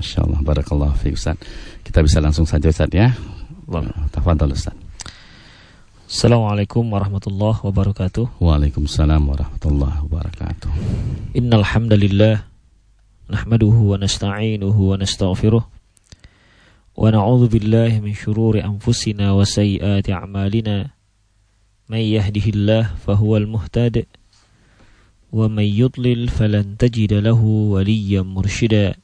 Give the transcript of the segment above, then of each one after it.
Masya Allah, Barakallah Fik Ustaz. Kita bisa langsung saja Ustaz ya. Eh, tafadhal Ustaz. Assalamualaikum warahmatullahi wabarakatuh. Waalaikumsalam warahmatullahi wabarakatuh. Innalhamdalillah nahmaduhu wa nasta'inuhu wa nasta'afiruh wa na'udhu billahi min syururi anfusina wa sayyati a'malina. Man yahdihillah fahuwal muhtad wa man yudlil falan tajida lahu waliyyan mursyida.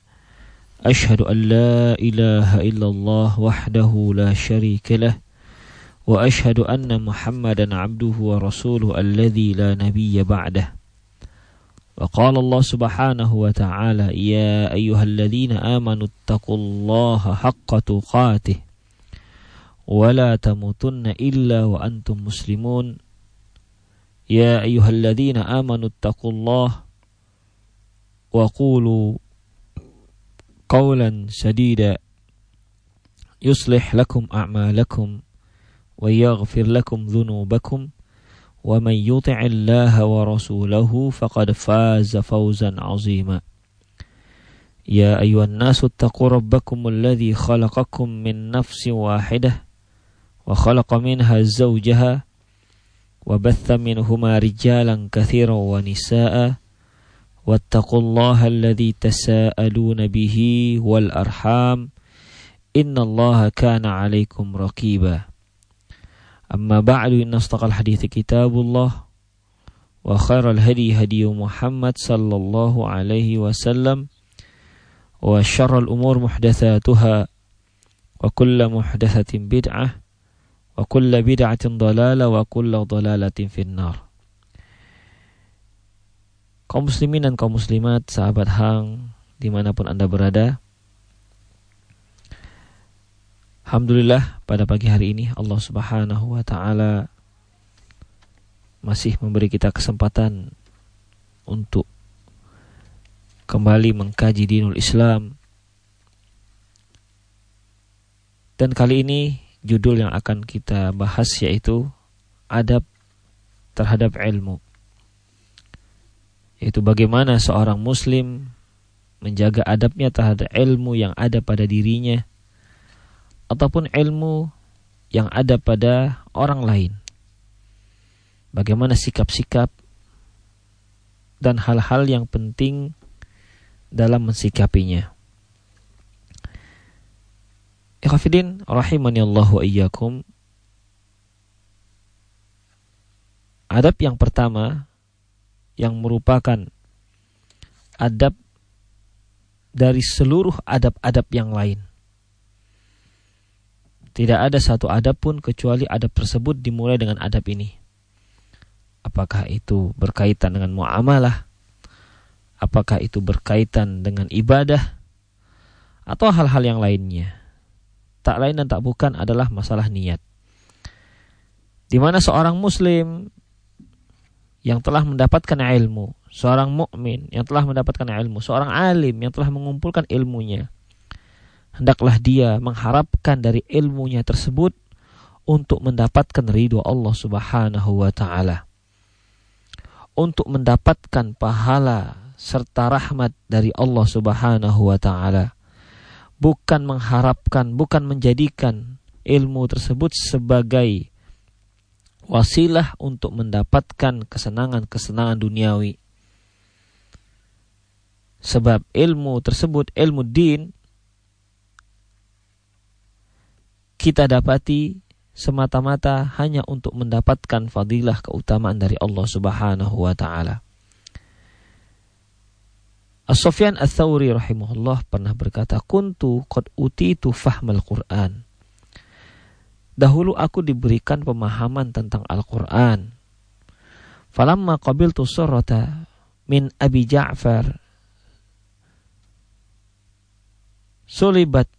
أشهد أن لا إله إلا الله وحده لا شريك له وأشهد أن محمدا عبده ورسوله الذي لا نبي بعده. وقال الله سبحانه وتعالى يا أيها الذين آمنوا اتقوا الله حق تقاته ولا تموتن إلا وأنتم مسلمون. يا أيها الذين آمنوا اتقوا الله وقولوا قولا سديدا يصلح لكم أعمالكم ويغفر لكم ذنوبكم ومن يطع الله ورسوله فقد فاز فوزا عظيما. يا أيها الناس اتقوا ربكم الذي خلقكم من نفس واحدة وخلق منها زوجها وبث منهما رجالا كثيرا ونساء واتقوا الله الذي تساءلون به والأرحام إن الله كان عليكم رقيبا أما بعد إن أصدق الحديث كتاب الله وخير الهدي هدي محمد صلى الله عليه وسلم وشر الأمور محدثاتها وكل محدثة بدعة kulla bid'atin dalalah wa kulla dalalatin finnar. Kaum muslimin dan kaum muslimat, sahabat hang, di mana pun anda berada. Alhamdulillah pada pagi hari ini Allah subhanahu wa ta'ala masih memberi kita kesempatan untuk kembali mengkaji dinul Islam. Dan kali ini judul yang akan kita bahas yaitu adab terhadap ilmu. Yaitu bagaimana seorang muslim menjaga adabnya terhadap ilmu yang ada pada dirinya ataupun ilmu yang ada pada orang lain. Bagaimana sikap-sikap dan hal-hal yang penting dalam mensikapinya. Ikhafidin rahimani Allah wa iyyakum. Adab yang pertama yang merupakan adab dari seluruh adab-adab yang lain. Tidak ada satu adab pun kecuali adab tersebut dimulai dengan adab ini. Apakah itu berkaitan dengan muamalah? Apakah itu berkaitan dengan ibadah? Atau hal-hal yang lainnya? tak lain dan tak bukan adalah masalah niat. Di mana seorang muslim yang telah mendapatkan ilmu, seorang mukmin yang telah mendapatkan ilmu, seorang alim yang telah mengumpulkan ilmunya, hendaklah dia mengharapkan dari ilmunya tersebut untuk mendapatkan ridho Allah Subhanahu wa taala. Untuk mendapatkan pahala serta rahmat dari Allah Subhanahu wa taala bukan mengharapkan, bukan menjadikan ilmu tersebut sebagai wasilah untuk mendapatkan kesenangan-kesenangan duniawi. Sebab ilmu tersebut, ilmu din, kita dapati semata-mata hanya untuk mendapatkan fadilah keutamaan dari Allah Subhanahu wa taala. As-Sufyan Ats-Tsauri rahimahullah pernah berkata, "Kuntu qad utitu fahmal Qur'an." Dahulu aku diberikan pemahaman tentang Al-Qur'an. Falamma qabiltu surata min Abi Ja'far sulibat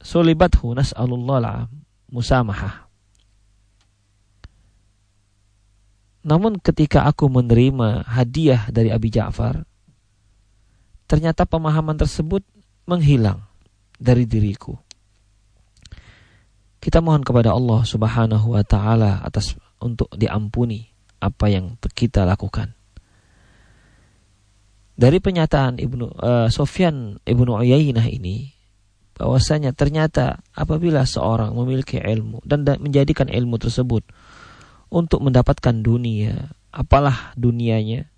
sulibathu nas'alullah la musamahah. Namun ketika aku menerima hadiah dari Abi Ja'far, ternyata pemahaman tersebut menghilang dari diriku. Kita mohon kepada Allah Subhanahu wa taala atas untuk diampuni apa yang kita lakukan. dari pernyataan Ibnu uh, Sofyan Ibnu Uyainah ini bahwasanya ternyata apabila seorang memiliki ilmu dan menjadikan ilmu tersebut untuk mendapatkan dunia, apalah dunianya,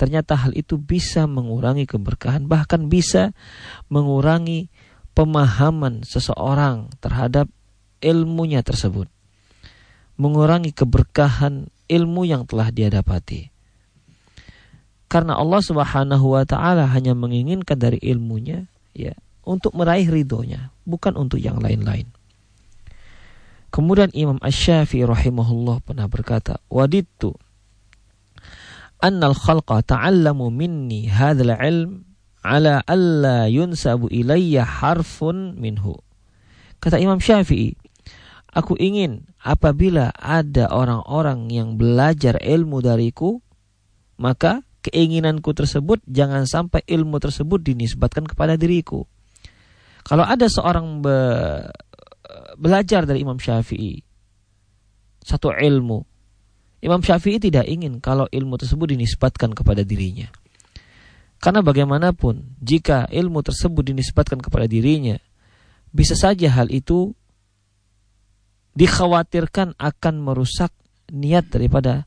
ternyata hal itu bisa mengurangi keberkahan bahkan bisa mengurangi pemahaman seseorang terhadap ilmunya tersebut. Mengurangi keberkahan ilmu yang telah dia dapati. Karena Allah Subhanahu wa taala hanya menginginkan dari ilmunya ya untuk meraih ridhonya, bukan untuk yang lain-lain. Kemudian Imam Asy-Syafi'i rahimahullah pernah berkata, "Wadittu annal khalqa ta'allamu minni hadzal ilm ala alla yunsabu ilayya harfun minhu." Kata Imam Syafi'i, aku ingin apabila ada orang-orang yang belajar ilmu dariku, maka keinginanku tersebut jangan sampai ilmu tersebut dinisbatkan kepada diriku. Kalau ada seorang be, belajar dari Imam Syafi'i satu ilmu, Imam Syafi'i tidak ingin kalau ilmu tersebut dinisbatkan kepada dirinya. Karena bagaimanapun jika ilmu tersebut dinisbatkan kepada dirinya, bisa saja hal itu dikhawatirkan akan merusak niat daripada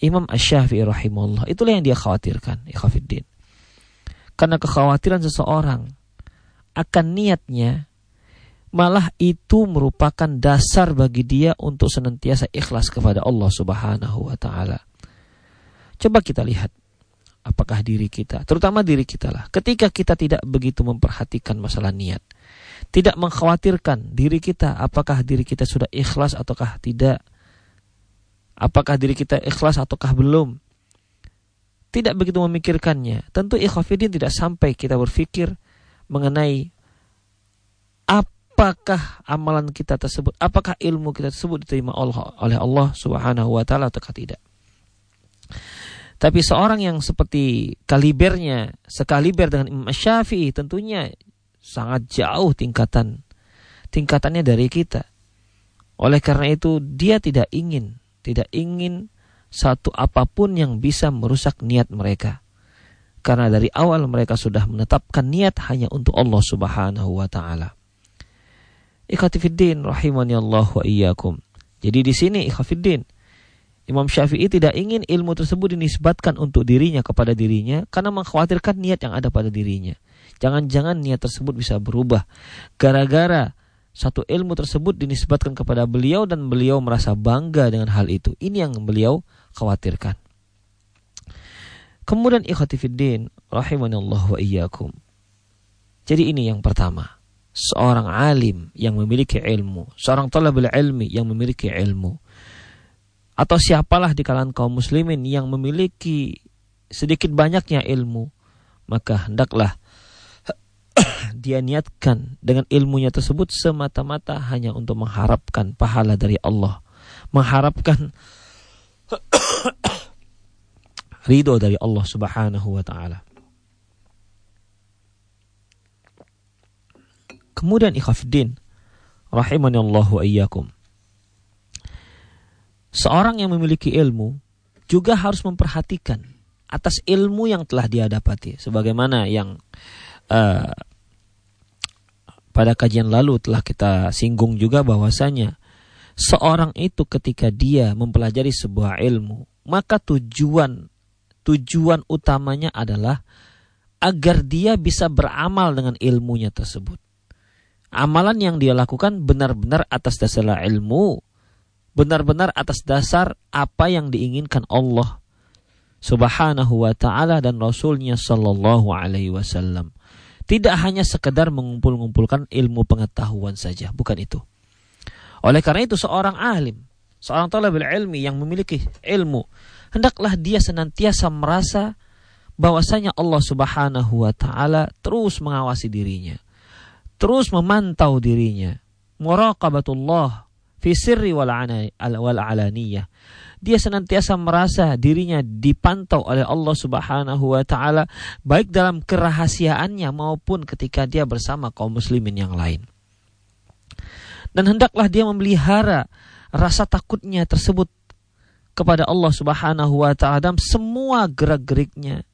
Imam Ash-Syafi'i rahimahullah. Itulah yang dia khawatirkan, ikhafiddin. Karena kekhawatiran seseorang akan niatnya malah itu merupakan dasar bagi dia untuk senantiasa ikhlas kepada Allah Subhanahu wa taala. Coba kita lihat apakah diri kita, terutama diri kita lah, ketika kita tidak begitu memperhatikan masalah niat, tidak mengkhawatirkan diri kita apakah diri kita sudah ikhlas ataukah tidak, Apakah diri kita ikhlas ataukah belum? Tidak begitu memikirkannya. Tentu ikhafidin tidak sampai kita berpikir mengenai apakah amalan kita tersebut, apakah ilmu kita tersebut diterima Allah, oleh Allah Subhanahu wa taala ataukah tidak. Tapi seorang yang seperti kalibernya, sekaliber dengan Imam Syafi'i tentunya sangat jauh tingkatan tingkatannya dari kita. Oleh karena itu dia tidak ingin tidak ingin satu apa pun yang bisa merusak niat mereka. Karena dari awal mereka sudah menetapkan niat hanya untuk Allah Subhanahu wa taala. Ikhatifiddin rahimani Allah wa iyyakum. Jadi di sini ikhatifiddin Imam Syafi'i tidak ingin ilmu tersebut dinisbatkan untuk dirinya kepada dirinya karena mengkhawatirkan niat yang ada pada dirinya. Jangan-jangan niat tersebut bisa berubah gara-gara satu ilmu tersebut dinisbatkan kepada beliau dan beliau merasa bangga dengan hal itu. Ini yang beliau khawatirkan. Kemudian ikhatifiddin Allah wa iyyakum. Jadi ini yang pertama. Seorang alim yang memiliki ilmu, seorang talabul ilmi yang memiliki ilmu. Atau siapalah di kalangan kaum muslimin yang memiliki sedikit banyaknya ilmu, maka hendaklah dia niatkan dengan ilmunya tersebut semata-mata hanya untuk mengharapkan pahala dari Allah, mengharapkan ridho dari Allah Subhanahu wa taala. Kemudian ikhafdin rahimani Allah wa iyyakum. Seorang yang memiliki ilmu juga harus memperhatikan atas ilmu yang telah dia dapati sebagaimana yang uh, pada kajian lalu telah kita singgung juga bahwasanya seorang itu ketika dia mempelajari sebuah ilmu, maka tujuan tujuan utamanya adalah agar dia bisa beramal dengan ilmunya tersebut. Amalan yang dia lakukan benar-benar atas dasar ilmu, benar-benar atas dasar apa yang diinginkan Allah Subhanahu wa taala dan Rasulnya sallallahu alaihi wasallam. Tidak hanya sekedar mengumpul-ngumpulkan ilmu pengetahuan saja, bukan itu. Oleh karena itu seorang alim, seorang talabul ilmi yang memiliki ilmu, hendaklah dia senantiasa merasa bahwasanya Allah Subhanahu wa taala terus mengawasi dirinya. Terus memantau dirinya. Muraqabatullah fi sirri wal alaniyah dia senantiasa merasa dirinya dipantau oleh Allah Subhanahu wa taala baik dalam kerahasiaannya maupun ketika dia bersama kaum muslimin yang lain. Dan hendaklah dia memelihara rasa takutnya tersebut kepada Allah Subhanahu wa taala dalam semua gerak-geriknya,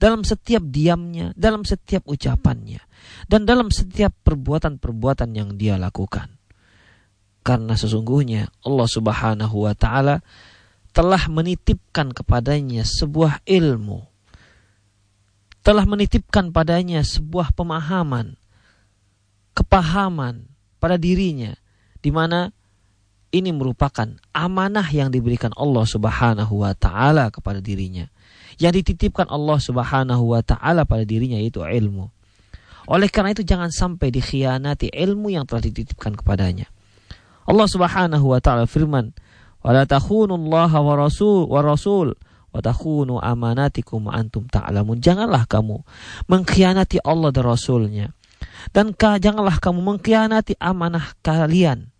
dalam setiap diamnya, dalam setiap ucapannya, dan dalam setiap perbuatan-perbuatan yang dia lakukan. Karena sesungguhnya Allah Subhanahu wa taala telah menitipkan kepadanya sebuah ilmu. Telah menitipkan padanya sebuah pemahaman, kepahaman pada dirinya di mana ini merupakan amanah yang diberikan Allah Subhanahu wa taala kepada dirinya. Yang dititipkan Allah Subhanahu wa taala pada dirinya yaitu ilmu. Oleh karena itu jangan sampai dikhianati ilmu yang telah dititipkan kepadanya. Allah Subhanahu wa taala firman, "Wala takhunullaha wa rasul wa rasul wa takhunu amanatikum antum ta'lamun." Janganlah kamu mengkhianati Allah dan Rasulnya. Dan janganlah kamu mengkhianati amanah kalian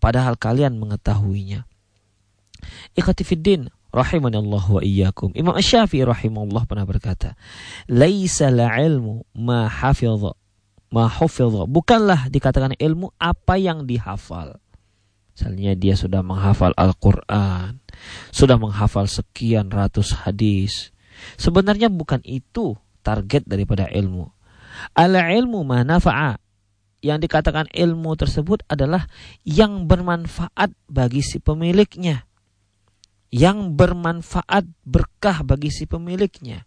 padahal kalian mengetahuinya. Ikhatifiddin rahimani Allah wa iyyakum. Imam Asy-Syafi'i rahimahullah pernah berkata, "Laisa la ilmu ma hafidha ma hafidha." Bukanlah dikatakan ilmu apa yang dihafal. Misalnya dia sudah menghafal Al-Qur'an, sudah menghafal sekian ratus hadis. Sebenarnya bukan itu target daripada ilmu. Al ilmu ma nafa'a. Yang dikatakan ilmu tersebut adalah yang bermanfaat bagi si pemiliknya yang bermanfaat berkah bagi si pemiliknya.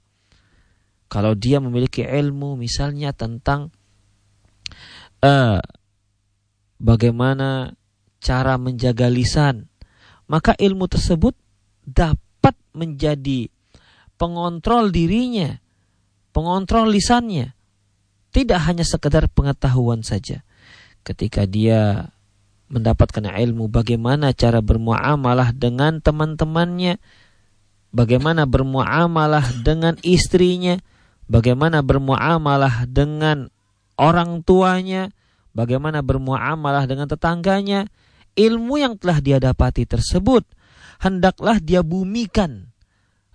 Kalau dia memiliki ilmu misalnya tentang uh, bagaimana cara menjaga lisan, maka ilmu tersebut dapat menjadi pengontrol dirinya, pengontrol lisannya. Tidak hanya sekedar pengetahuan saja. Ketika dia mendapatkan ilmu bagaimana cara bermuamalah dengan teman-temannya, bagaimana bermuamalah dengan istrinya, bagaimana bermuamalah dengan orang tuanya, bagaimana bermuamalah dengan tetangganya, ilmu yang telah dia dapati tersebut hendaklah dia bumikan,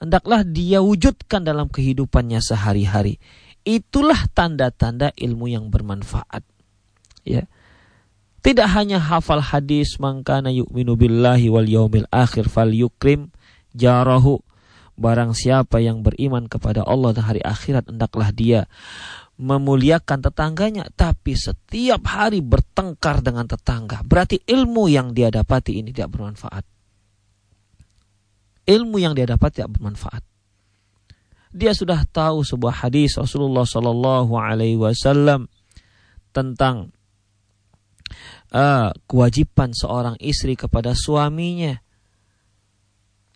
hendaklah dia wujudkan dalam kehidupannya sehari-hari. Itulah tanda-tanda ilmu yang bermanfaat. Ya. Tidak hanya hafal hadis mangkana yu'minu billahi wal yaumil akhir fal yukrim jarahu. Barang siapa yang beriman kepada Allah dan hari akhirat hendaklah dia memuliakan tetangganya tapi setiap hari bertengkar dengan tetangga. Berarti ilmu yang dia dapati ini tidak bermanfaat. Ilmu yang dia dapat tidak bermanfaat. Dia sudah tahu sebuah hadis Rasulullah Shallallahu Alaihi Wasallam tentang uh, kewajiban seorang istri kepada suaminya.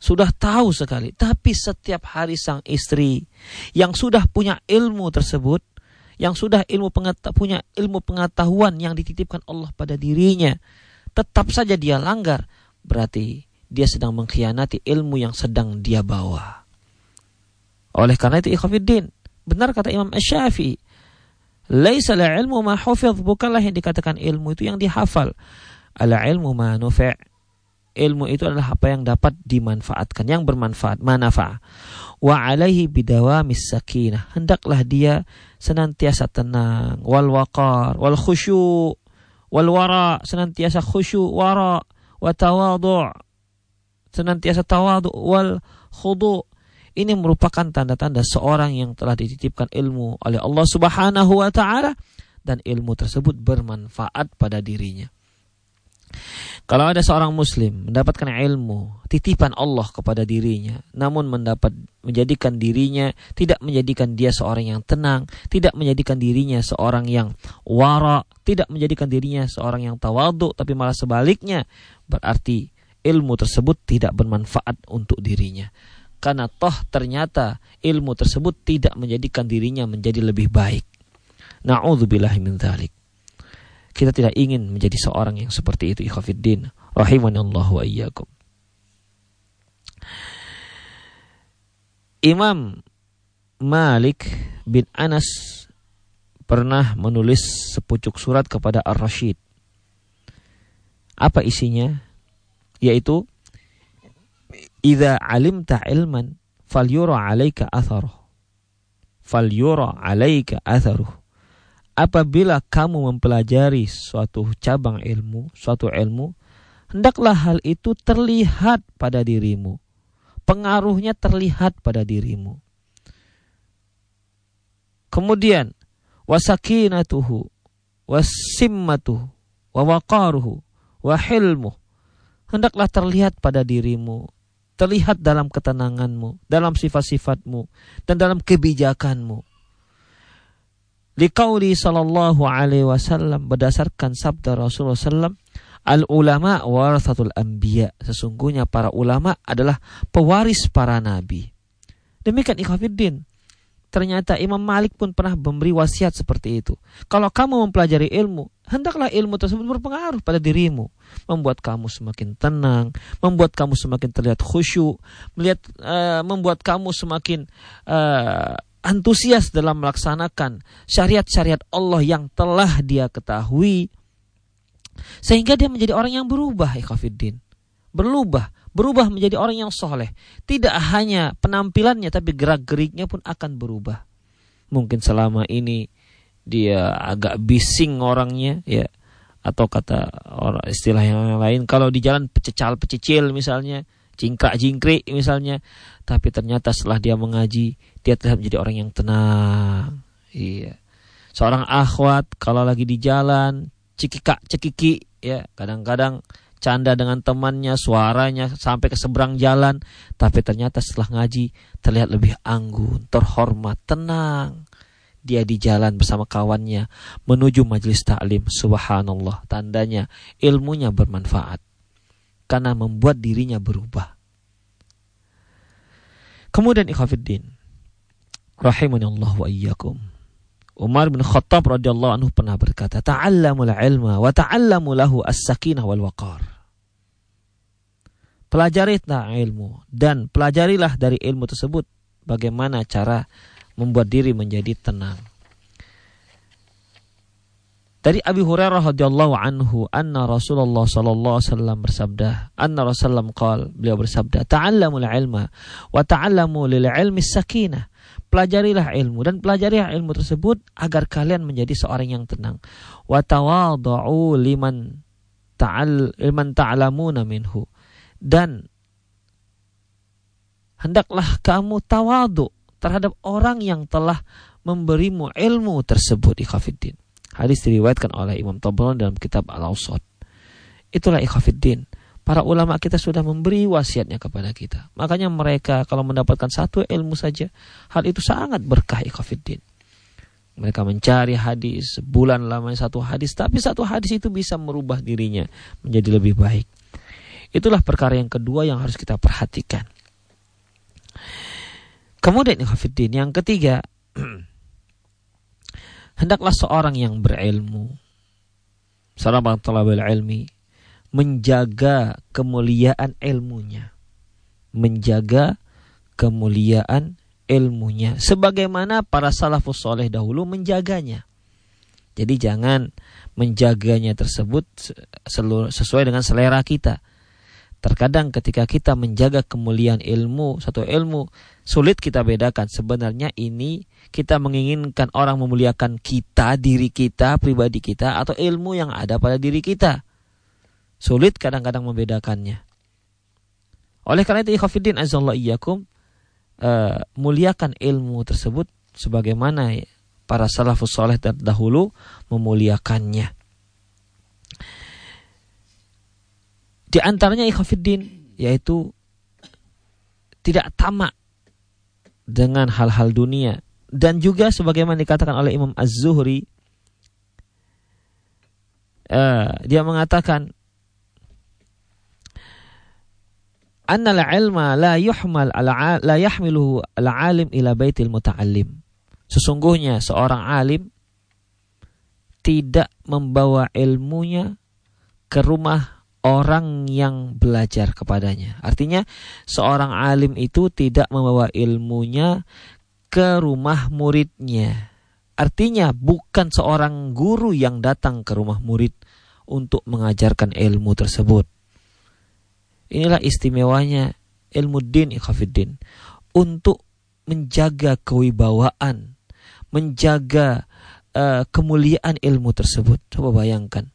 Sudah tahu sekali, tapi setiap hari sang istri yang sudah punya ilmu tersebut, yang sudah ilmu punya ilmu pengetahuan yang dititipkan Allah pada dirinya, tetap saja dia langgar, berarti dia sedang mengkhianati ilmu yang sedang dia bawa. Oleh karena itu ikhwafiddin, benar kata Imam Syafi'i, Laisa la ilmu ma hufidh, bukanlah yang dikatakan ilmu itu yang dihafal. Ala ilmu ma nufi' ilmu itu adalah apa yang dapat dimanfaatkan, yang bermanfaat, manafa. Wa alaihi bidawamis sakinah. Hendaklah dia senantiasa tenang, wal waqar, wal khusyu, wal wara, senantiasa khusyu, wara, wa tawadu', senantiasa tawadu, wal khudu' Ini merupakan tanda-tanda seorang yang telah dititipkan ilmu oleh Allah Subhanahu wa taala dan ilmu tersebut bermanfaat pada dirinya. Kalau ada seorang muslim mendapatkan ilmu titipan Allah kepada dirinya, namun mendapat menjadikan dirinya tidak menjadikan dia seorang yang tenang, tidak menjadikan dirinya seorang yang wara, tidak menjadikan dirinya seorang yang tawadu, tapi malah sebaliknya, berarti ilmu tersebut tidak bermanfaat untuk dirinya karena toh ternyata ilmu tersebut tidak menjadikan dirinya menjadi lebih baik. Na'udzubillah min dzalik. Kita tidak ingin menjadi seorang yang seperti itu ikhwafiddin Allah wa iyyakum. Imam Malik bin Anas pernah menulis sepucuk surat kepada Ar-Rashid. Apa isinya? Yaitu Idza alimta ilman falyura 'alaika atharuh. Falyura 'alaika atharuh. Apabila kamu mempelajari suatu cabang ilmu, suatu ilmu, hendaklah hal itu terlihat pada dirimu. Pengaruhnya terlihat pada dirimu. Kemudian wasakinatuhu wasimmatuhu wa waqaruhu wa hilmuh hendaklah terlihat pada dirimu terlihat dalam ketenanganmu dalam sifat-sifatmu dan dalam kebijakanmu Liqauli sallallahu alaihi wasallam berdasarkan sabda Rasulullah sallam Al ulama warathatul anbiya. Sesungguhnya para ulama adalah pewaris para nabi. Demikian ikhwafiddin. Ternyata Imam Malik pun pernah memberi wasiat seperti itu. Kalau kamu mempelajari ilmu, hendaklah ilmu tersebut berpengaruh pada dirimu, membuat kamu semakin tenang, membuat kamu semakin terlihat khusyuk, melihat uh, membuat kamu semakin uh, antusias dalam melaksanakan syariat-syariat Allah yang telah dia ketahui sehingga dia menjadi orang yang berubah ikhafidin berubah berubah menjadi orang yang soleh. Tidak hanya penampilannya tapi gerak-geriknya pun akan berubah. Mungkin selama ini dia agak bising orangnya ya atau kata orang istilah yang lain kalau di jalan pececal pecicil misalnya cingkrak jingkrik misalnya. Tapi ternyata setelah dia mengaji dia terlihat menjadi orang yang tenang. Iya. Seorang akhwat kalau lagi di jalan cikikak cekiki ya. Kadang-kadang canda dengan temannya, suaranya sampai ke seberang jalan, tapi ternyata setelah ngaji terlihat lebih anggun, terhormat, tenang. Dia di jalan bersama kawannya menuju majelis taklim. Subhanallah, tandanya ilmunya bermanfaat karena membuat dirinya berubah. Kemudian ikhafidin rahimani Allah wa iyyakum. Umar bin Khattab radhiyallahu anhu pernah berkata, "Ta'allamul ilma wa ta'allamu lahu as-sakinah wal waqar." Pelajarilah ilmu dan pelajarilah dari ilmu tersebut bagaimana cara membuat diri menjadi tenang. Dari Abi Hurairah radhiyallahu anhu anna Rasulullah sallallahu alaihi wasallam bersabda, anna Rasulullah qal, beliau bersabda, "Ta'allamul ilma wa ta'allamu lil ilmi sakinah." Pelajarilah ilmu dan pelajarilah ilmu tersebut agar kalian menjadi seorang yang tenang. Wa tawadhu liman ta'al liman ta'lamuna minhu dan hendaklah kamu tawadu terhadap orang yang telah memberimu ilmu tersebut ikhafiddin. Hadis diriwayatkan oleh Imam Tabrani dalam kitab Al-Awsat. Itulah ikhafiddin. Para ulama kita sudah memberi wasiatnya kepada kita. Makanya mereka kalau mendapatkan satu ilmu saja, hal itu sangat berkah ikhafiddin. Mereka mencari hadis, bulan lamanya satu hadis, tapi satu hadis itu bisa merubah dirinya menjadi lebih baik. Itulah perkara yang kedua yang harus kita perhatikan. Kemudian Hafiddin, yang ketiga, hendaklah seorang yang berilmu, seorang talabul ilmi, menjaga kemuliaan ilmunya. Menjaga kemuliaan ilmunya. Sebagaimana para salafus soleh dahulu menjaganya. Jadi jangan menjaganya tersebut sesuai dengan selera kita Terkadang ketika kita menjaga kemuliaan ilmu, satu ilmu, sulit kita bedakan. Sebenarnya ini kita menginginkan orang memuliakan kita, diri kita, pribadi kita, atau ilmu yang ada pada diri kita. Sulit kadang-kadang membedakannya. Oleh karena itu, ikhafidin azallah iyyakum, uh, muliakan ilmu tersebut sebagaimana para salafus soleh terdahulu memuliakannya. Di antaranya ikhafiddin yaitu tidak tamak dengan hal-hal dunia. Dan juga sebagaimana dikatakan oleh Imam Az-Zuhri uh, dia mengatakan anna al-ilma la yuhmal ala la yahmiluhu al-alim ila baitil muta'allim. Sesungguhnya seorang alim tidak membawa ilmunya ke rumah orang yang belajar kepadanya. Artinya seorang alim itu tidak membawa ilmunya ke rumah muridnya. Artinya bukan seorang guru yang datang ke rumah murid untuk mengajarkan ilmu tersebut. Inilah istimewanya ilmu din ikhafiddin untuk menjaga kewibawaan, menjaga uh, kemuliaan ilmu tersebut. Coba bayangkan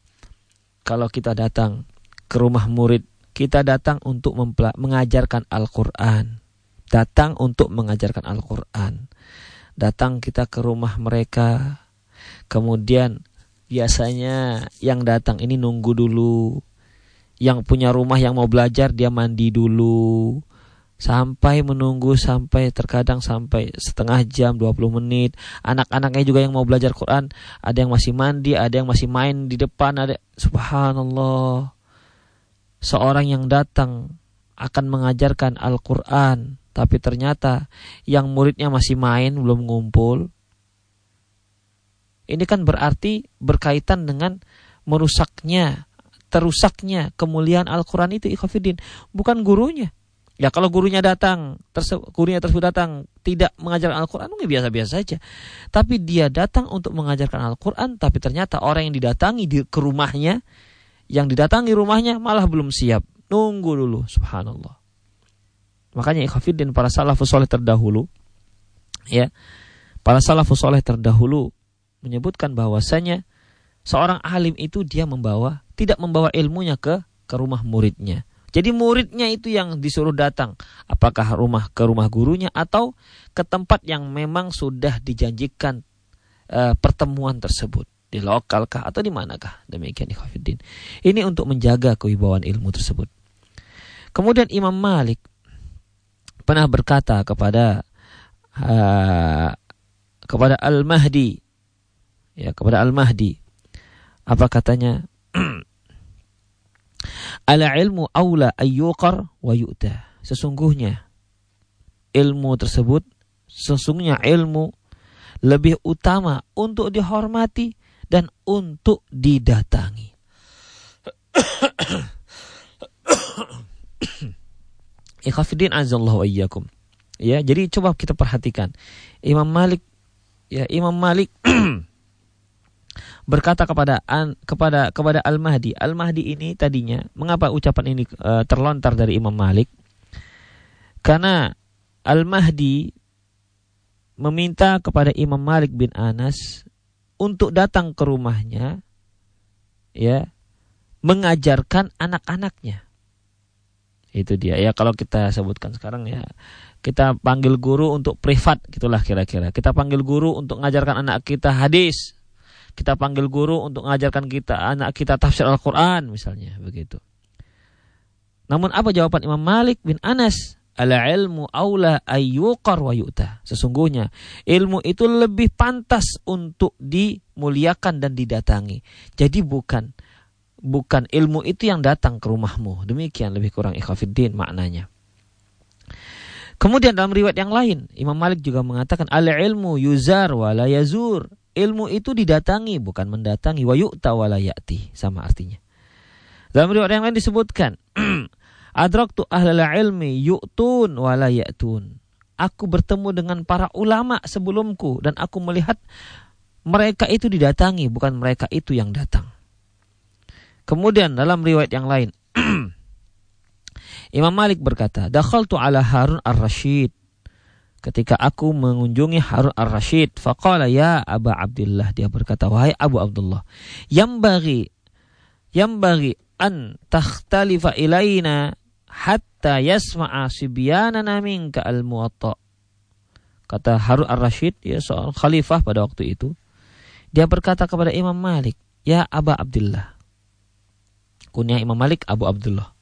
kalau kita datang ke rumah murid, kita datang untuk mengajarkan Al-Quran. Datang untuk mengajarkan Al-Quran. datang kita ke rumah mereka. Kemudian biasanya yang datang ini nunggu dulu. Yang punya rumah yang mau belajar dia mandi dulu sampai menunggu sampai terkadang sampai setengah jam 20 menit anak-anaknya juga yang mau belajar Quran ada yang masih mandi ada yang masih main di depan ada subhanallah seorang yang datang akan mengajarkan Al-Quran tapi ternyata yang muridnya masih main belum ngumpul. Ini kan berarti berkaitan dengan merusaknya terusaknya kemuliaan Al-Quran itu ikhafidin bukan gurunya. Ya kalau gurunya datang, terse gurunya tersebut datang tidak mengajarkan Al-Quran, mungkin biasa-biasa saja. Tapi dia datang untuk mengajarkan Al-Quran, tapi ternyata orang yang didatangi di, ke rumahnya, yang didatangi rumahnya malah belum siap. Nunggu dulu, subhanallah. Makanya ikhafidin para salafus soleh terdahulu, ya, para salafus soleh terdahulu menyebutkan bahwasanya seorang alim itu dia membawa, tidak membawa ilmunya ke ke rumah muridnya jadi muridnya itu yang disuruh datang, apakah rumah ke rumah gurunya atau ke tempat yang memang sudah dijanjikan uh, pertemuan tersebut di lokalkah atau di manakah demikian ikhwatiddin. Ini untuk menjaga kewibawaan ilmu tersebut. Kemudian Imam Malik pernah berkata kepada uh, kepada Al Mahdi ya kepada Al Mahdi apa katanya Ala ilmu aula ayyuqar wa yu'ta. Sesungguhnya ilmu tersebut sesungguhnya ilmu lebih utama untuk dihormati dan untuk didatangi. Ikhafidin azallahu iyyakum. Ya, jadi coba kita perhatikan. Imam Malik ya Imam Malik berkata kepada an, kepada kepada Al Mahdi. Al Mahdi ini tadinya mengapa ucapan ini uh, terlontar dari Imam Malik? Karena Al Mahdi meminta kepada Imam Malik bin Anas untuk datang ke rumahnya, ya, mengajarkan anak-anaknya. Itu dia ya kalau kita sebutkan sekarang ya kita panggil guru untuk privat gitulah kira-kira. Kita panggil guru untuk mengajarkan anak kita hadis, kita panggil guru untuk mengajarkan kita anak kita tafsir Al-Qur'an misalnya begitu. Namun apa jawaban Imam Malik bin Anas? Ala ilmu aula ayyuqar wa yu'ta. Sesungguhnya ilmu itu lebih pantas untuk dimuliakan dan didatangi. Jadi bukan bukan ilmu itu yang datang ke rumahmu. Demikian lebih kurang ikhafiddin maknanya. Kemudian dalam riwayat yang lain, Imam Malik juga mengatakan al ilmu yuzar wa la yazur ilmu itu didatangi bukan mendatangi wa yu'ta ya'ti sama artinya. Dalam riwayat yang lain disebutkan Adraktu ahlal ilmi yu'tun wa ya'tun. Aku bertemu dengan para ulama sebelumku dan aku melihat mereka itu didatangi bukan mereka itu yang datang. Kemudian dalam riwayat yang lain Imam Malik berkata, "Dakhaltu ala Harun ar-Rasyid ketika aku mengunjungi Harun ar-Rashid faqala ya Aba Abdullah dia berkata wahai Abu Abdullah yang bagi yang bagi an takhtalifa ilaina hatta yasma'a sibyanana minka al-muwatta. Kata Harun ar-Rashid ya soal khalifah pada waktu itu. Dia berkata kepada Imam Malik ya Aba Abdullah kunyah Imam Malik Abu Abdullah.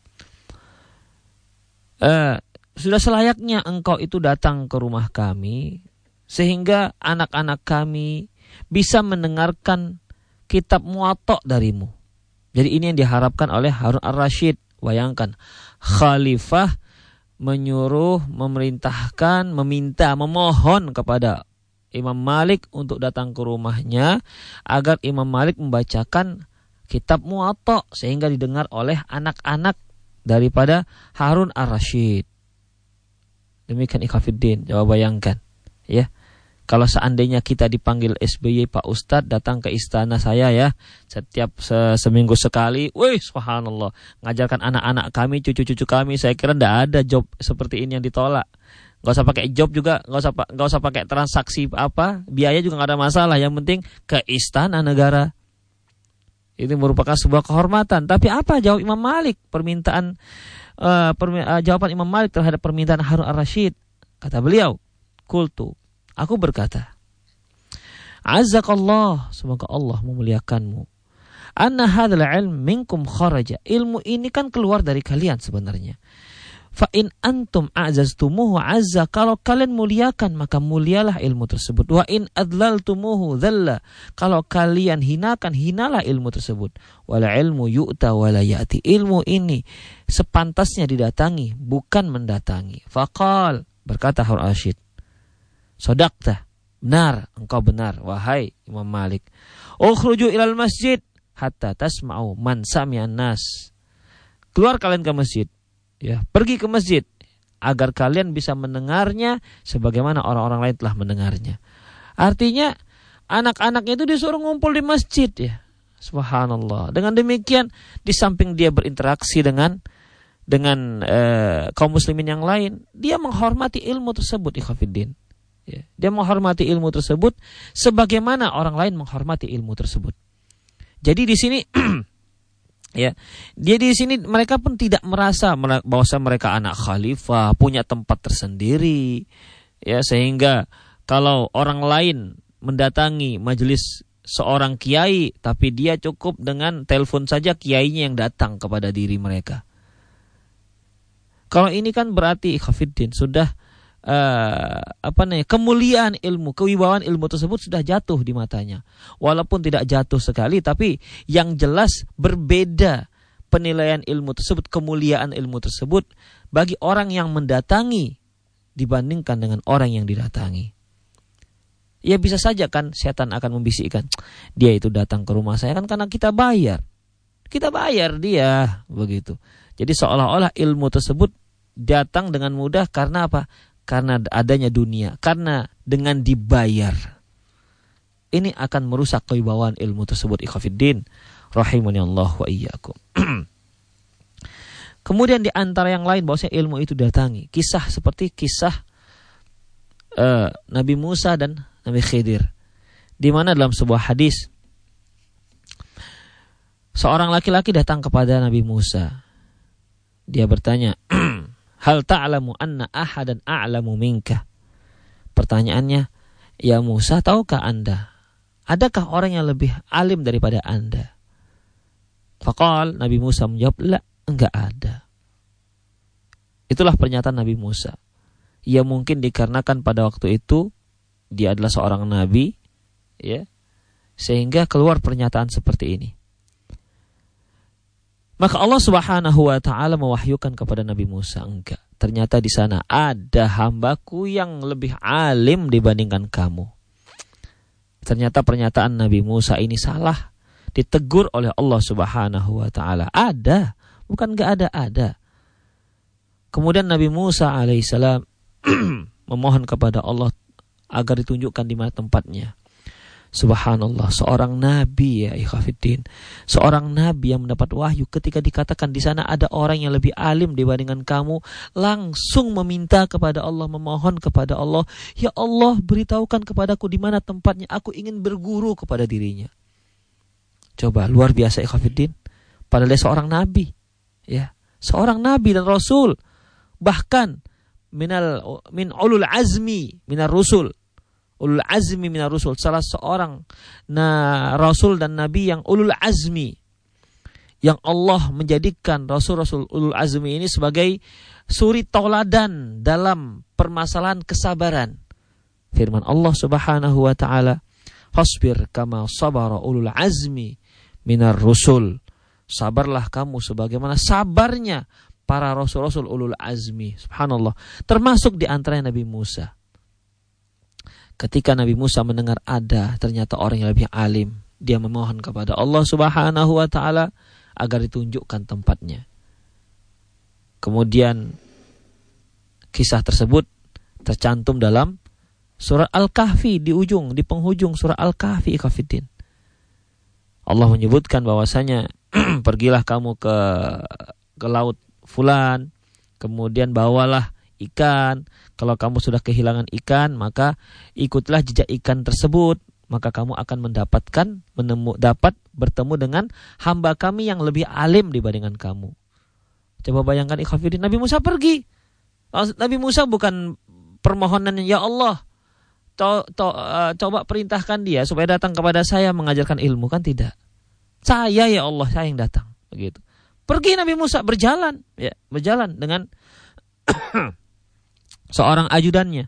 Uh, sudah selayaknya engkau itu datang ke rumah kami sehingga anak-anak kami bisa mendengarkan kitab muatok darimu. Jadi ini yang diharapkan oleh Harun ar-Rashid. Bayangkan, khalifah menyuruh, memerintahkan, meminta, memohon kepada Imam Malik untuk datang ke rumahnya agar Imam Malik membacakan kitab muatok sehingga didengar oleh anak-anak daripada Harun ar-Rashid. Demikian ikhafiddin. Coba bayangkan. Ya. Kalau seandainya kita dipanggil SBY Pak Ustadz datang ke istana saya ya setiap se seminggu sekali, wih subhanallah ngajarkan anak-anak kami, cucu-cucu kami, saya kira tidak ada job seperti ini yang ditolak. Gak usah pakai job juga, gak usah gak usah pakai transaksi apa, biaya juga gak ada masalah. Yang penting ke istana negara. Ini merupakan sebuah kehormatan. Tapi apa jawab Imam Malik permintaan uh, uh, jawaban Imam Malik terhadap permintaan Harun ar-Rasyid. Kata beliau, kultu, Aku berkata, Azzakallah, semoga Allah memuliakanmu. Anna hadzal ilm minkum kharaja. Ilmu ini kan keluar dari kalian sebenarnya. Fa in antum a'zaztumuhu azza kalau kalian muliakan maka mulialah ilmu tersebut. Wa in adlaltumuhu dhalla kalau kalian hinakan hinalah ilmu tersebut. Wala ilmu yu'ta wala ya'ti. Ilmu ini sepantasnya didatangi bukan mendatangi. Faqal berkata Harun Rashid. Sodakta. Benar, engkau benar wahai Imam Malik. Ukhruju ilal masjid hatta tasma'u man sami'an nas. Keluar kalian ke masjid ya pergi ke masjid agar kalian bisa mendengarnya sebagaimana orang-orang lain telah mendengarnya. Artinya anak-anaknya itu disuruh ngumpul di masjid ya. Subhanallah. Dengan demikian di samping dia berinteraksi dengan dengan eh, kaum muslimin yang lain, dia menghormati ilmu tersebut ikhafidin. Ya. Dia menghormati ilmu tersebut sebagaimana orang lain menghormati ilmu tersebut. Jadi di sini ya dia di sini mereka pun tidak merasa bahwa mereka anak khalifah punya tempat tersendiri ya sehingga kalau orang lain mendatangi majelis seorang kiai tapi dia cukup dengan telepon saja kiainya yang datang kepada diri mereka kalau ini kan berarti khafiddin sudah uh, apa nih kemuliaan ilmu kewibawaan ilmu tersebut sudah jatuh di matanya. Walaupun tidak jatuh sekali tapi yang jelas berbeda penilaian ilmu tersebut kemuliaan ilmu tersebut bagi orang yang mendatangi dibandingkan dengan orang yang didatangi. Ya bisa saja kan setan akan membisikkan dia itu datang ke rumah saya kan karena kita bayar. Kita bayar dia begitu. Jadi seolah-olah ilmu tersebut datang dengan mudah karena apa karena adanya dunia, karena dengan dibayar. Ini akan merusak kewibawaan ilmu tersebut ikhafiddin rahimani Allah wa iyyakum. Kemudian di antara yang lain bahwasanya ilmu itu datangi. Kisah seperti kisah uh, Nabi Musa dan Nabi Khidir. Di mana dalam sebuah hadis seorang laki-laki datang kepada Nabi Musa. Dia bertanya, Hal ta'lamu anna ahadan a'lamu minka? Pertanyaannya, ya Musa, tahukah Anda? Adakah orang yang lebih alim daripada Anda? Fakal Nabi Musa menjawab, La, enggak ada. Itulah pernyataan Nabi Musa. Ya mungkin dikarenakan pada waktu itu dia adalah seorang nabi, ya, sehingga keluar pernyataan seperti ini. Maka Allah Subhanahu wa taala mewahyukan kepada Nabi Musa, enggak. Ternyata di sana ada hambaku yang lebih alim dibandingkan kamu. Ternyata pernyataan Nabi Musa ini salah. Ditegur oleh Allah Subhanahu wa taala. Ada, bukan enggak ada, ada. Kemudian Nabi Musa alaihissalam memohon kepada Allah agar ditunjukkan di mana tempatnya. Subhanallah, seorang nabi ya ikhafiddin. Seorang nabi yang mendapat wahyu ketika dikatakan di sana ada orang yang lebih alim dibandingkan kamu, langsung meminta kepada Allah, memohon kepada Allah, "Ya Allah, beritahukan kepadaku di mana tempatnya, aku ingin berguru kepada dirinya." Coba luar biasa ikhafiddin. Padahal dia seorang nabi. Ya, seorang nabi dan rasul. Bahkan minal min ulul azmi minar rusul ulul azmi minar rusul. Salah seorang nah rasul dan nabi yang ulul azmi yang Allah menjadikan rasul-rasul ulul azmi ini sebagai suri tauladan dalam permasalahan kesabaran. Firman Allah Subhanahu wa taala fasbir kama sabara ulul azmi minar rusul. Sabarlah kamu sebagaimana sabarnya para rasul-rasul ulul azmi. Subhanallah. Termasuk di antara Nabi Musa Ketika Nabi Musa mendengar ada ternyata orang yang lebih alim, dia memohon kepada Allah Subhanahu wa taala agar ditunjukkan tempatnya. Kemudian kisah tersebut tercantum dalam surat Al-Kahfi di ujung di penghujung surat Al-Kahfi Ikhafiddin. Allah menyebutkan bahwasanya pergilah kamu ke ke laut fulan, kemudian bawalah ikan. Kalau kamu sudah kehilangan ikan, maka ikutlah jejak ikan tersebut. Maka kamu akan mendapatkan menemu dapat bertemu dengan hamba kami yang lebih alim dibandingkan kamu. Coba bayangkan ikhafidin Nabi Musa pergi. Nabi Musa bukan permohonan ya Allah to, to, uh, coba perintahkan dia supaya datang kepada saya mengajarkan ilmu kan tidak. Saya ya Allah, saya yang datang begitu. Pergi Nabi Musa berjalan ya, berjalan dengan seorang ajudannya.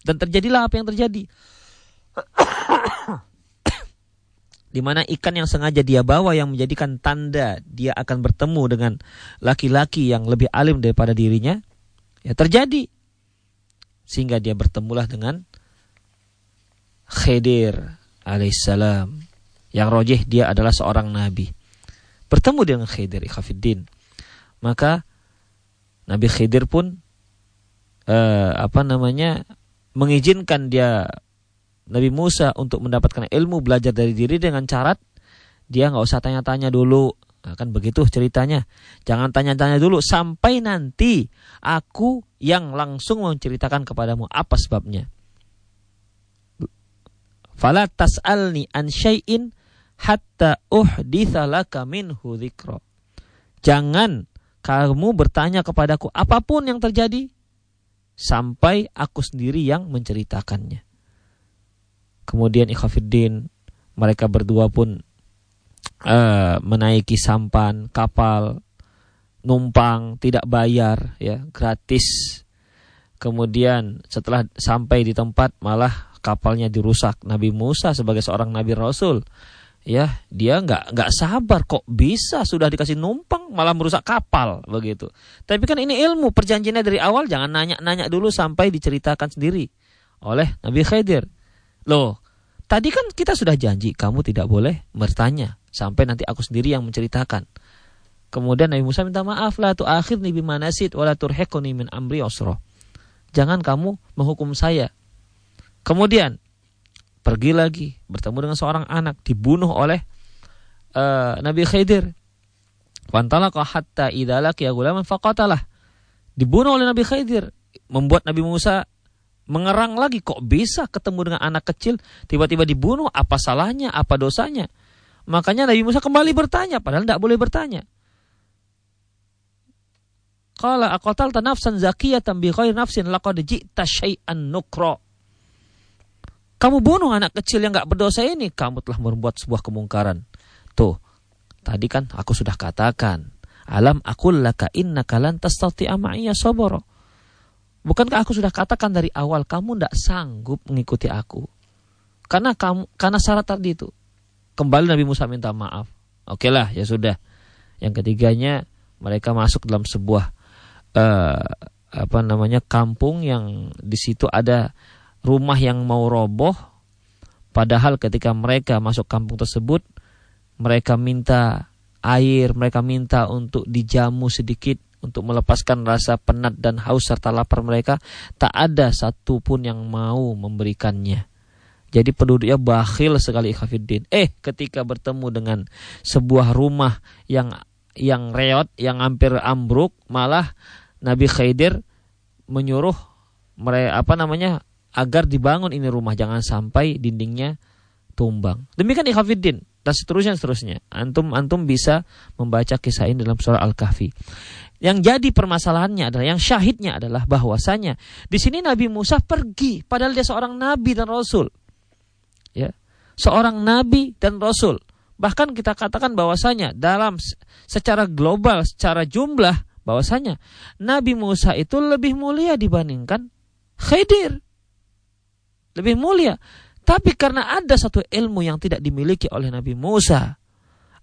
Dan terjadilah apa yang terjadi. di mana ikan yang sengaja dia bawa yang menjadikan tanda dia akan bertemu dengan laki-laki yang lebih alim daripada dirinya ya terjadi sehingga dia bertemulah dengan Khidir alaihissalam yang rojih dia adalah seorang nabi bertemu dengan Khidir ikhafiddin maka Nabi Khidir pun uh, apa namanya mengizinkan dia Nabi Musa untuk mendapatkan ilmu belajar dari diri dengan syarat dia nggak usah tanya-tanya dulu. Nah, kan begitu ceritanya. Jangan tanya-tanya dulu sampai nanti aku yang langsung menceritakan kepadamu apa sebabnya. Fala tas'alni an syai'in hatta uhditha laka minhu dzikra jangan kamu bertanya kepadaku apa pun yang terjadi sampai aku sendiri yang menceritakannya Kemudian ikhafiddin mereka berdua pun uh, menaiki sampan kapal numpang tidak bayar ya gratis. Kemudian setelah sampai di tempat malah kapalnya dirusak. Nabi Musa sebagai seorang nabi rasul ya dia nggak nggak sabar kok bisa sudah dikasih numpang malah merusak kapal begitu tapi kan ini ilmu perjanjiannya dari awal jangan nanya nanya dulu sampai diceritakan sendiri oleh Nabi Khidir Loh, tadi kan kita sudah janji kamu tidak boleh bertanya sampai nanti aku sendiri yang menceritakan. Kemudian Nabi Musa minta maaf lah tu akhir nih bimanasid wala turhekuni min amri osro. Jangan kamu menghukum saya. Kemudian pergi lagi bertemu dengan seorang anak dibunuh oleh uh, Nabi Khidir. Wantalaka hatta idalak ya gulaman faqatalah. Dibunuh oleh Nabi Khidir membuat Nabi Musa mengerang lagi kok bisa ketemu dengan anak kecil tiba-tiba dibunuh apa salahnya apa dosanya makanya Nabi Musa kembali bertanya padahal tidak boleh bertanya Qala aqatalta nafsan zakiyatan bi ghairi nafsin laqad ji'ta syai'an nukra. Kamu bunuh anak kecil yang nggak berdosa ini, kamu telah membuat sebuah kemungkaran. Tuh, tadi kan aku sudah katakan, alam akul laka innaka lan tastati'a ma'iya sabara. Bukankah aku sudah katakan dari awal kamu tidak sanggup mengikuti aku? Karena kamu karena syarat tadi itu. Kembali Nabi Musa minta maaf. Oke lah, ya sudah. Yang ketiganya mereka masuk dalam sebuah uh, apa namanya kampung yang di situ ada rumah yang mau roboh. Padahal ketika mereka masuk kampung tersebut, mereka minta air, mereka minta untuk dijamu sedikit untuk melepaskan rasa penat dan haus serta lapar mereka, tak ada satupun yang mau memberikannya. Jadi penduduknya bakhil sekali ikhafiddin. Eh, ketika bertemu dengan sebuah rumah yang yang reot, yang hampir ambruk, malah Nabi Khidir menyuruh mereka apa namanya agar dibangun ini rumah jangan sampai dindingnya tumbang. Demikian ikhafiddin dan seterusnya seterusnya. Antum antum bisa membaca kisah ini dalam surah Al-Kahfi. Yang jadi permasalahannya adalah yang syahidnya adalah bahwasanya di sini Nabi Musa pergi padahal dia seorang nabi dan rasul. Ya. Seorang nabi dan rasul. Bahkan kita katakan bahwasanya dalam secara global, secara jumlah bahwasanya Nabi Musa itu lebih mulia dibandingkan Khidir. Lebih mulia. Tapi karena ada satu ilmu yang tidak dimiliki oleh Nabi Musa,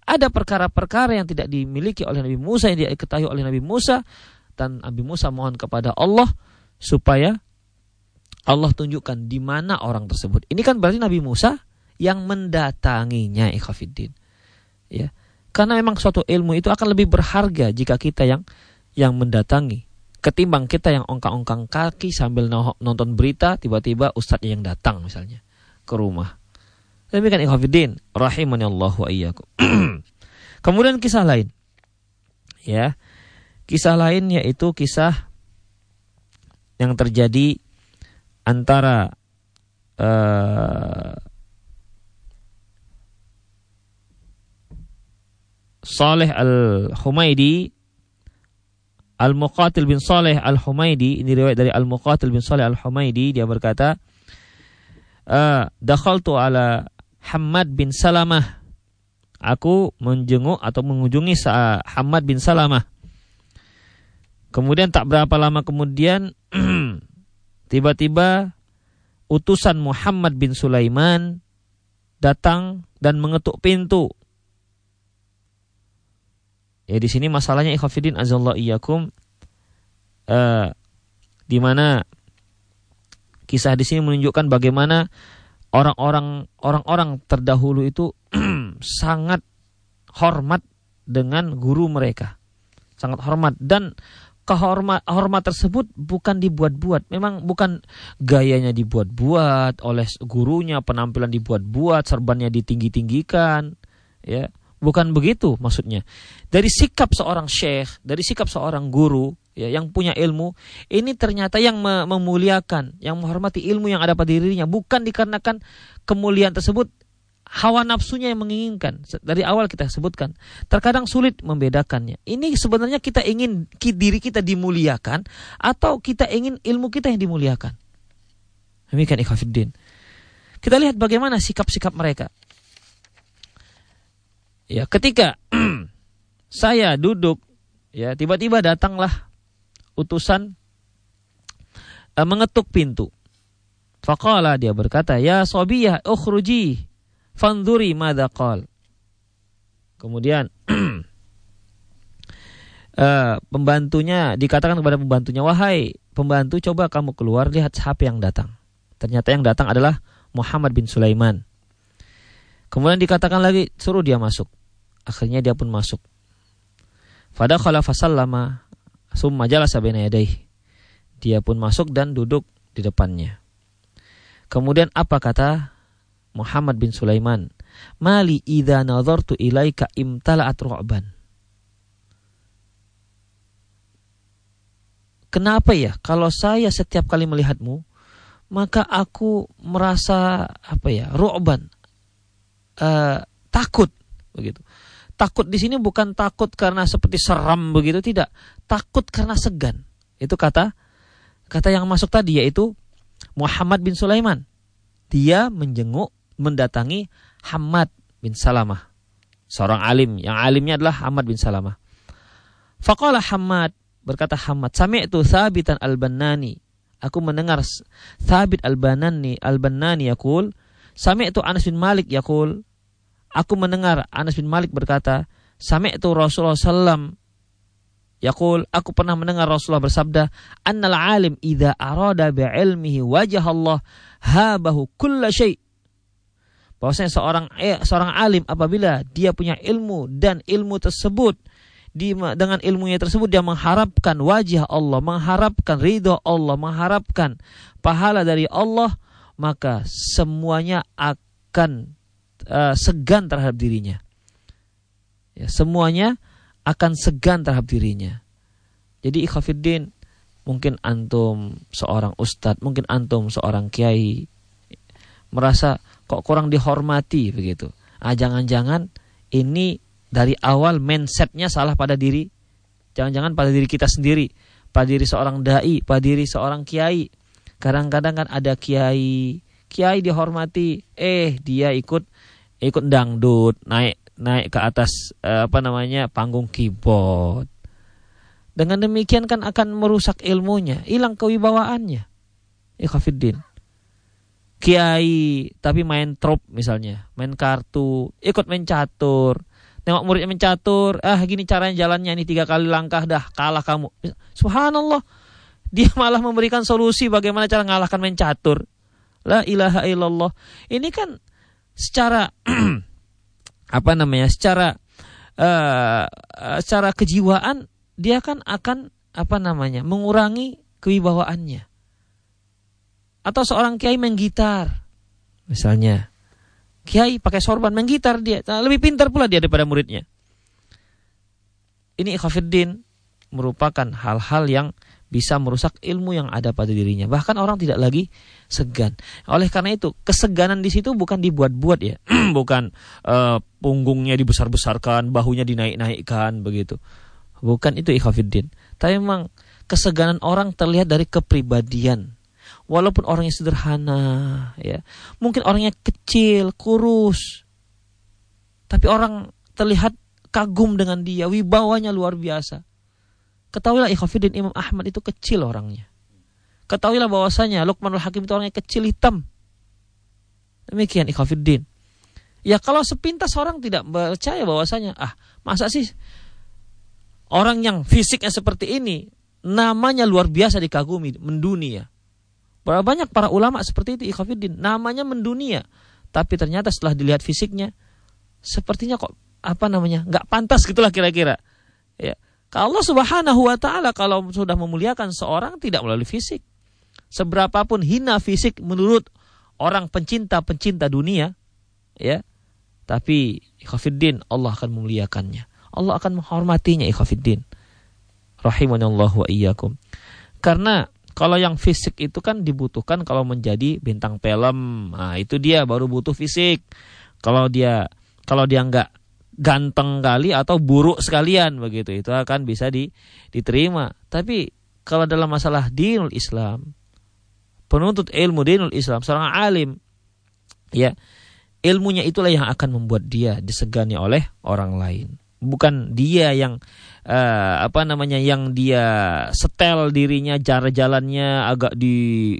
ada perkara-perkara yang tidak dimiliki oleh Nabi Musa yang diketahui oleh Nabi Musa dan Nabi Musa mohon kepada Allah supaya Allah tunjukkan di mana orang tersebut. Ini kan berarti Nabi Musa yang mendatanginya ikhafiddin. Ya. Karena memang suatu ilmu itu akan lebih berharga jika kita yang yang mendatangi ketimbang kita yang ongkang-ongkang kaki sambil nonton berita tiba-tiba ustadznya yang datang misalnya ke rumah. Demikian ikhwafidin rahimani Allah wa iyyakum. Kemudian kisah lain. Ya. Kisah lain yaitu kisah yang terjadi antara uh, Saleh Al-Humaidi Al-Muqatil bin Saleh Al-Humaidi ini riwayat dari Al-Muqatil bin Saleh Al-Humaidi dia berkata uh, dakhaltu ala Hamad bin Salamah. Aku menjenguk atau mengunjungi Hamad bin Salamah. Kemudian tak berapa lama kemudian tiba-tiba utusan Muhammad bin Sulaiman datang dan mengetuk pintu. Ya di sini masalahnya ikhafidin azallahu iyyakum uh, di mana kisah di sini menunjukkan bagaimana orang-orang orang-orang terdahulu itu sangat hormat dengan guru mereka. Sangat hormat dan kehormat hormat tersebut bukan dibuat-buat. Memang bukan gayanya dibuat-buat oleh gurunya, penampilan dibuat-buat, serbannya ditinggi-tinggikan, ya. Bukan begitu maksudnya. Dari sikap seorang syekh, dari sikap seorang guru ya yang punya ilmu, ini ternyata yang memuliakan, yang menghormati ilmu yang ada pada dirinya, bukan dikarenakan kemuliaan tersebut hawa nafsunya yang menginginkan. Dari awal kita sebutkan, terkadang sulit membedakannya. Ini sebenarnya kita ingin diri kita dimuliakan atau kita ingin ilmu kita yang dimuliakan. Demikian ikhafidin. Kita lihat bagaimana sikap-sikap mereka. Ya, ketika saya duduk, ya tiba-tiba datanglah utusan uh, mengetuk pintu. Faqala dia berkata, "Ya Sobiyah, ukhruji Fanduri madza qal. Kemudian uh, pembantunya dikatakan kepada pembantunya, "Wahai pembantu, coba kamu keluar lihat siapa yang datang." Ternyata yang datang adalah Muhammad bin Sulaiman. Kemudian dikatakan lagi, suruh dia masuk. Akhirnya dia pun masuk. Fadakhala fasallama summa jalasa baina yadayhi. Dia pun masuk dan duduk di depannya. Kemudian apa kata Muhammad bin Sulaiman, "Mali idza nadhartu ilaika imtala'at ru'ban." Kenapa ya kalau saya setiap kali melihatmu maka aku merasa apa ya ru'ban uh, takut begitu. Takut di sini bukan takut karena seperti seram begitu tidak, takut karena segan. Itu kata kata yang masuk tadi yaitu Muhammad bin Sulaiman. Dia menjenguk mendatangi Hamad bin Salamah. Seorang alim, yang alimnya adalah Hamad bin Salamah. Faqala Hamad, berkata Hamad, sami'tu Thabitan al-Bannani. Aku mendengar Thabit al-Banani, al-Bannani yakul, sami'tu Anas bin Malik yakul, aku mendengar Anas bin Malik berkata, sami'tu Rasulullah sallam. Yaqul, aku pernah mendengar Rasulullah bersabda, "Annal alim idza arada bi'ilmihi wajah Allah habahu kulla syai' bahwasanya seorang eh, seorang alim apabila dia punya ilmu dan ilmu tersebut di, dengan ilmunya tersebut dia mengharapkan wajah Allah, mengharapkan ridho Allah, mengharapkan pahala dari Allah, maka semuanya akan uh, segan terhadap dirinya. Ya, semuanya akan segan terhadap dirinya. Jadi ikhafiddin mungkin antum seorang ustadz, mungkin antum seorang kiai merasa kok kurang dihormati begitu. Ah jangan-jangan ini dari awal mindsetnya salah pada diri, jangan-jangan pada diri kita sendiri, pada diri seorang dai, pada diri seorang kiai. Kadang-kadang kan ada kiai, kiai dihormati, eh dia ikut ikut dangdut, naik naik ke atas eh, apa namanya panggung keyboard. Dengan demikian kan akan merusak ilmunya, hilang kewibawaannya. Ikhafiddin kiai tapi main trop misalnya, main kartu, ikut main catur. Tengok muridnya main catur, ah gini caranya jalannya ini tiga kali langkah dah kalah kamu. Subhanallah. Dia malah memberikan solusi bagaimana cara mengalahkan main catur. La ilaha illallah. Ini kan secara apa namanya? Secara uh, secara kejiwaan dia kan akan apa namanya? mengurangi kewibawaannya atau seorang kiai main gitar misalnya kiai pakai sorban main gitar dia nah, lebih pintar pula dia daripada muridnya ini ikhafiddin merupakan hal-hal yang bisa merusak ilmu yang ada pada dirinya. Bahkan orang tidak lagi segan. Oleh karena itu keseganan di situ bukan dibuat-buat ya. Bukan uh, punggungnya dibesar-besarkan bahunya dinaik-naikkan begitu. Bukan itu ikhafiddin. Tapi memang keseganan orang terlihat dari kepribadian. Walaupun orangnya sederhana, ya, mungkin orangnya kecil, kurus, tapi orang terlihat kagum dengan dia, wibawanya luar biasa. Ketahuilah ikhafidin Imam Ahmad itu kecil orangnya. Ketahuilah bahwasanya Luqmanul Hakim itu orangnya kecil hitam. Demikian ikhafidin. Ya kalau sepintas orang tidak percaya bahwasanya ah masa sih orang yang fisiknya seperti ini namanya luar biasa dikagumi mendunia. Berapa banyak para ulama seperti itu ikhafidin namanya mendunia. Tapi ternyata setelah dilihat fisiknya sepertinya kok apa namanya nggak pantas gitulah kira-kira ya Allah Subhanahu wa taala kalau sudah memuliakan seorang tidak melalui fisik. Seberapapun hina fisik menurut orang pencinta-pencinta dunia ya. Tapi ikhafiddin Allah akan memuliakannya. Allah akan menghormatinya ikhafiddin rahimanallahu wa iyyakum. Karena kalau yang fisik itu kan dibutuhkan kalau menjadi bintang film. Nah itu dia baru butuh fisik. Kalau dia kalau dia nggak ganteng kali atau buruk sekalian begitu. Itu akan bisa di, diterima. Tapi kalau dalam masalah dinul Islam penuntut ilmu dinul Islam seorang alim ya ilmunya itulah yang akan membuat dia disegani oleh orang lain. Bukan dia yang uh, apa namanya yang dia setel dirinya cara jalannya agak di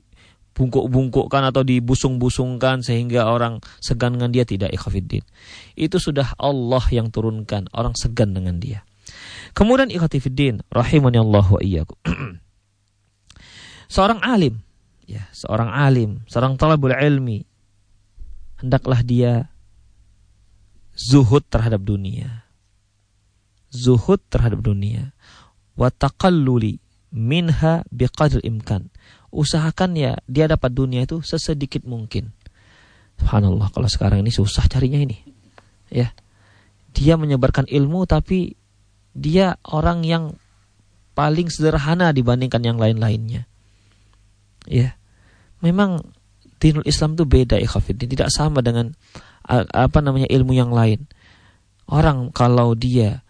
dibungkuk-bungkukkan atau dibusung-busungkan sehingga orang segan dengan dia tidak ikhafiddin. Itu sudah Allah yang turunkan, orang segan dengan dia. Kemudian ikhatifiddin, rahimani Allah wa iyyakum. seorang alim, ya, seorang alim, seorang talabul ilmi, hendaklah dia zuhud terhadap dunia. Zuhud terhadap dunia. Wa taqalluli minha biqadr imkan usahakan ya dia dapat dunia itu sesedikit mungkin. Subhanallah kalau sekarang ini susah carinya ini. Ya. Dia menyebarkan ilmu tapi dia orang yang paling sederhana dibandingkan yang lain-lainnya. Ya. Memang dinul Islam itu beda ikhafidin, tidak sama dengan apa namanya ilmu yang lain. Orang kalau dia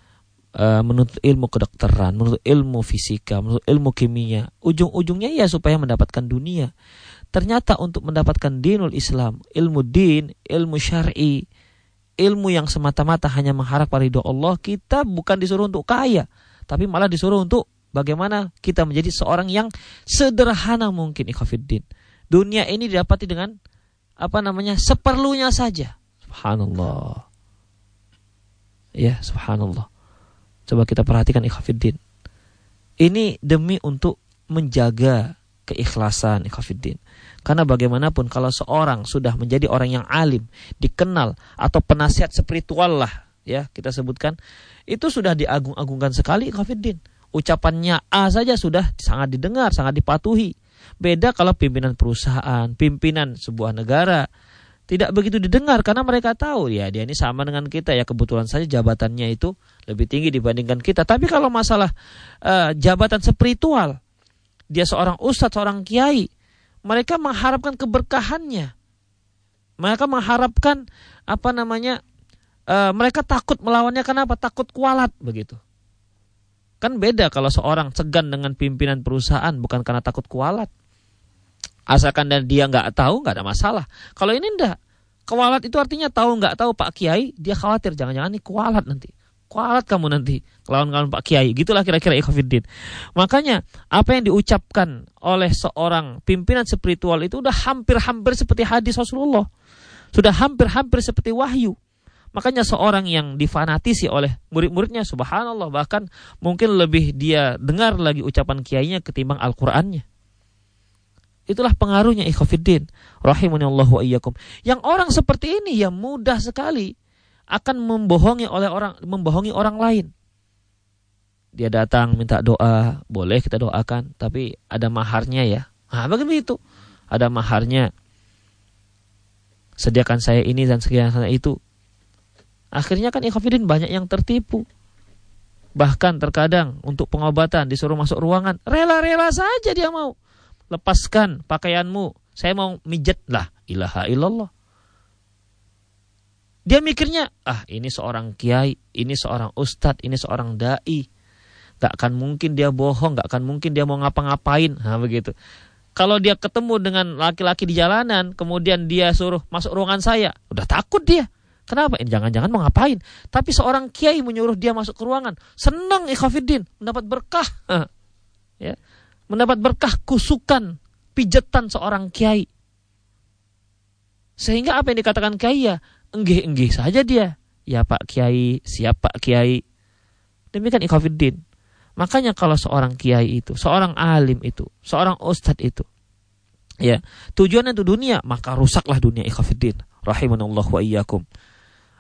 uh, menuntut ilmu kedokteran, menuntut ilmu fisika, menuntut ilmu kimia. Ujung-ujungnya ya supaya mendapatkan dunia. Ternyata untuk mendapatkan dinul Islam, ilmu din, ilmu syar'i, ilmu yang semata-mata hanya mengharap ridho Allah, kita bukan disuruh untuk kaya, tapi malah disuruh untuk bagaimana kita menjadi seorang yang sederhana mungkin ikhafiddin. Dunia ini didapati dengan apa namanya? seperlunya saja. Subhanallah. Ya, subhanallah. Coba kita perhatikan ikhafiddin. Ini demi untuk menjaga keikhlasan ikhafiddin. Karena bagaimanapun kalau seorang sudah menjadi orang yang alim, dikenal atau penasihat spiritual lah ya kita sebutkan, itu sudah diagung-agungkan sekali ikhafiddin. Ucapannya A saja sudah sangat didengar, sangat dipatuhi. Beda kalau pimpinan perusahaan, pimpinan sebuah negara, tidak begitu didengar karena mereka tahu ya dia ini sama dengan kita ya kebetulan saja jabatannya itu lebih tinggi dibandingkan kita. Tapi kalau masalah uh, jabatan spiritual, dia seorang ustadz, seorang kiai, mereka mengharapkan keberkahannya. Mereka mengharapkan apa namanya? Uh, mereka takut melawannya kenapa? Takut kualat begitu. Kan beda kalau seorang segan dengan pimpinan perusahaan bukan karena takut kualat. Asalkan dan dia nggak tahu nggak ada masalah. Kalau ini ndak, kualat itu artinya tahu nggak tahu Pak Kiai, dia khawatir jangan-jangan nih kualat nanti. Kualat kamu nanti lawan-lawan Pak Kiai. Gitulah kira-kira ikhwafiddin. Makanya apa yang diucapkan oleh seorang pimpinan spiritual itu udah hampir-hampir seperti hadis Rasulullah. Sudah hampir-hampir seperti wahyu. Makanya seorang yang difanatisi oleh murid-muridnya subhanallah bahkan mungkin lebih dia dengar lagi ucapan kiainya ketimbang Al-Qur'annya. Itulah pengaruhnya ikhwafiddin. Rahimahullah wa iyyakum. Yang orang seperti ini ya mudah sekali akan membohongi oleh orang membohongi orang lain. Dia datang minta doa, boleh kita doakan, tapi ada maharnya ya. Nah, begitu. Ada maharnya. Sediakan saya ini dan sekian sana itu. Akhirnya kan ikhafidin banyak yang tertipu. Bahkan terkadang untuk pengobatan disuruh masuk ruangan, rela-rela saja dia mau lepaskan pakaianmu, saya mau mijet lah, ilaha illallah. Dia mikirnya, ah ini seorang kiai, ini seorang ustadz, ini seorang dai. Gak akan mungkin dia bohong, gak akan mungkin dia mau ngapa-ngapain. Nah begitu. Kalau dia ketemu dengan laki-laki di jalanan, kemudian dia suruh masuk ruangan saya, udah takut dia. Kenapa? Jangan-jangan mau ngapain? Tapi seorang kiai menyuruh dia masuk ke ruangan, senang ikhafidin, mendapat berkah. ya. Mendapat berkah kusukan, pijatan seorang kiai. Sehingga apa yang dikatakan kiai ya, enggih-enggih saja dia. Ya Pak Kiai, siap Pak Kiai. Demikian ikhafidin. Makanya kalau seorang kiai itu, seorang alim itu, seorang ustadz itu, ya tujuannya itu dunia, maka rusaklah dunia ikhafidin. Rahimanallah wa iyyakum.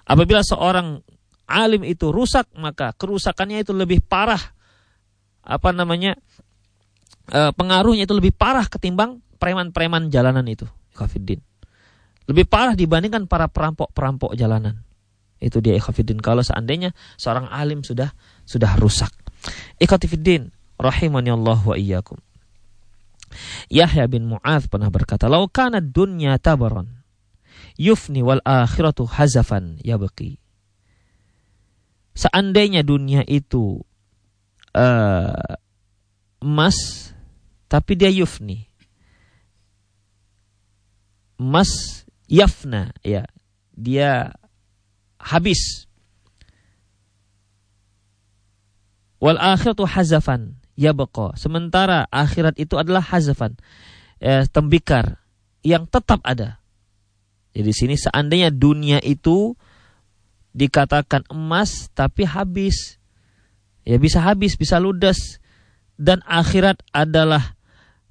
Apabila seorang alim itu rusak, maka kerusakannya itu lebih parah. Apa namanya? E, pengaruhnya itu lebih parah ketimbang preman-preman jalanan itu. Ikhafidin. Lebih parah dibandingkan para perampok-perampok jalanan. Itu dia ikhafidin. Kalau seandainya seorang alim sudah sudah rusak. Ikhatifiddin, rahimani Allah wa iyyakum. Yahya bin Mu'adz pernah berkata, "Lau kana dunya tabaran, yufni wal akhiratu hazafan yabqi." Seandainya dunia itu uh, emas, tapi dia yufni. Emas yafna, ya. Dia habis Wal akhiratu hazafan yabqa. Sementara akhirat itu adalah hazafan, eh, tembikar yang tetap ada. Jadi sini seandainya dunia itu dikatakan emas tapi habis. Ya bisa habis, bisa ludes. Dan akhirat adalah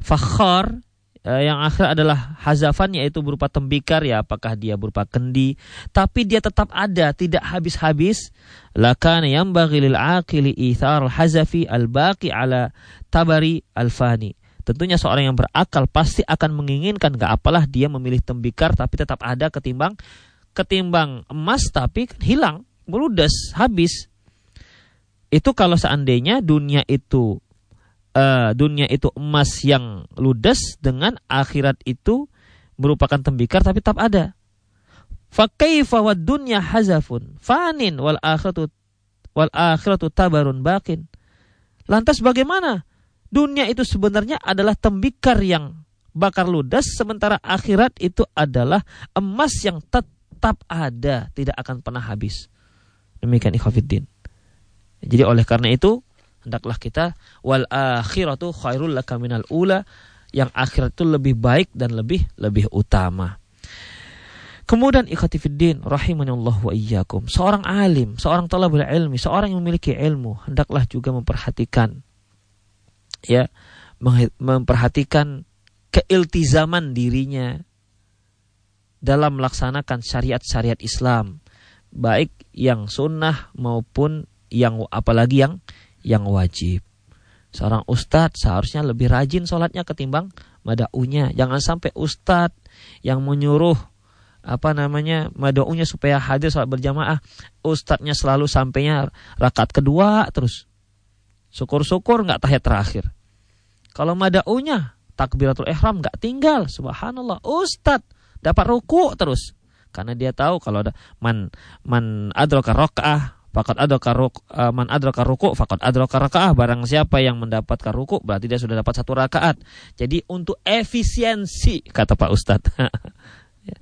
fakhar Eh, yang akhir adalah hazafan yaitu berupa tembikar ya apakah dia berupa kendi. Tapi dia tetap ada tidak habis-habis. Lakana yang lil aqili ithar hazafi al baqi ala tabari al fani tentunya seorang yang berakal pasti akan menginginkan gak apalah dia memilih tembikar tapi tetap ada ketimbang ketimbang emas tapi hilang meludas habis. Itu kalau seandainya dunia itu uh, dunia itu emas yang ludes dengan akhirat itu merupakan tembikar tapi tetap ada. Fakaifa wad dunya hazafun fanin wal akhiratu wal akhiratu tabarun bakin. Lantas bagaimana? Dunia itu sebenarnya adalah tembikar yang bakar ludas sementara akhirat itu adalah emas yang tetap ada, tidak akan pernah habis. Demikian ikhwatiddin. Jadi oleh karena itu hendaklah kita wal akhiratu khairul laka minal ula yang akhirat itu lebih baik dan lebih lebih utama. Kemudian ikhatifiddin Allah wa iyyakum. Seorang alim, seorang talabul ilmi, seorang yang memiliki ilmu hendaklah juga memperhatikan ya memperhatikan keiltizaman dirinya dalam melaksanakan syariat-syariat Islam baik yang sunnah maupun yang apalagi yang yang wajib. Seorang ustadz seharusnya lebih rajin sholatnya ketimbang madaunya. Jangan sampai ustadz yang menyuruh apa namanya madaunya supaya hadir sholat berjamaah. Ustadznya selalu sampainya rakaat kedua terus. Syukur-syukur nggak tahiyat terakhir. Kalau madaunya takbiratul ihram nggak tinggal, subhanallah. Ustadz dapat ruku terus karena dia tahu kalau ada man man adraka rakaah Fakat ada karuk uh, man adraka ruku fakat adraka rakaah barang siapa yang mendapatkan ruku berarti dia sudah dapat satu rakaat. Jadi untuk efisiensi kata Pak Ustadz. Ya.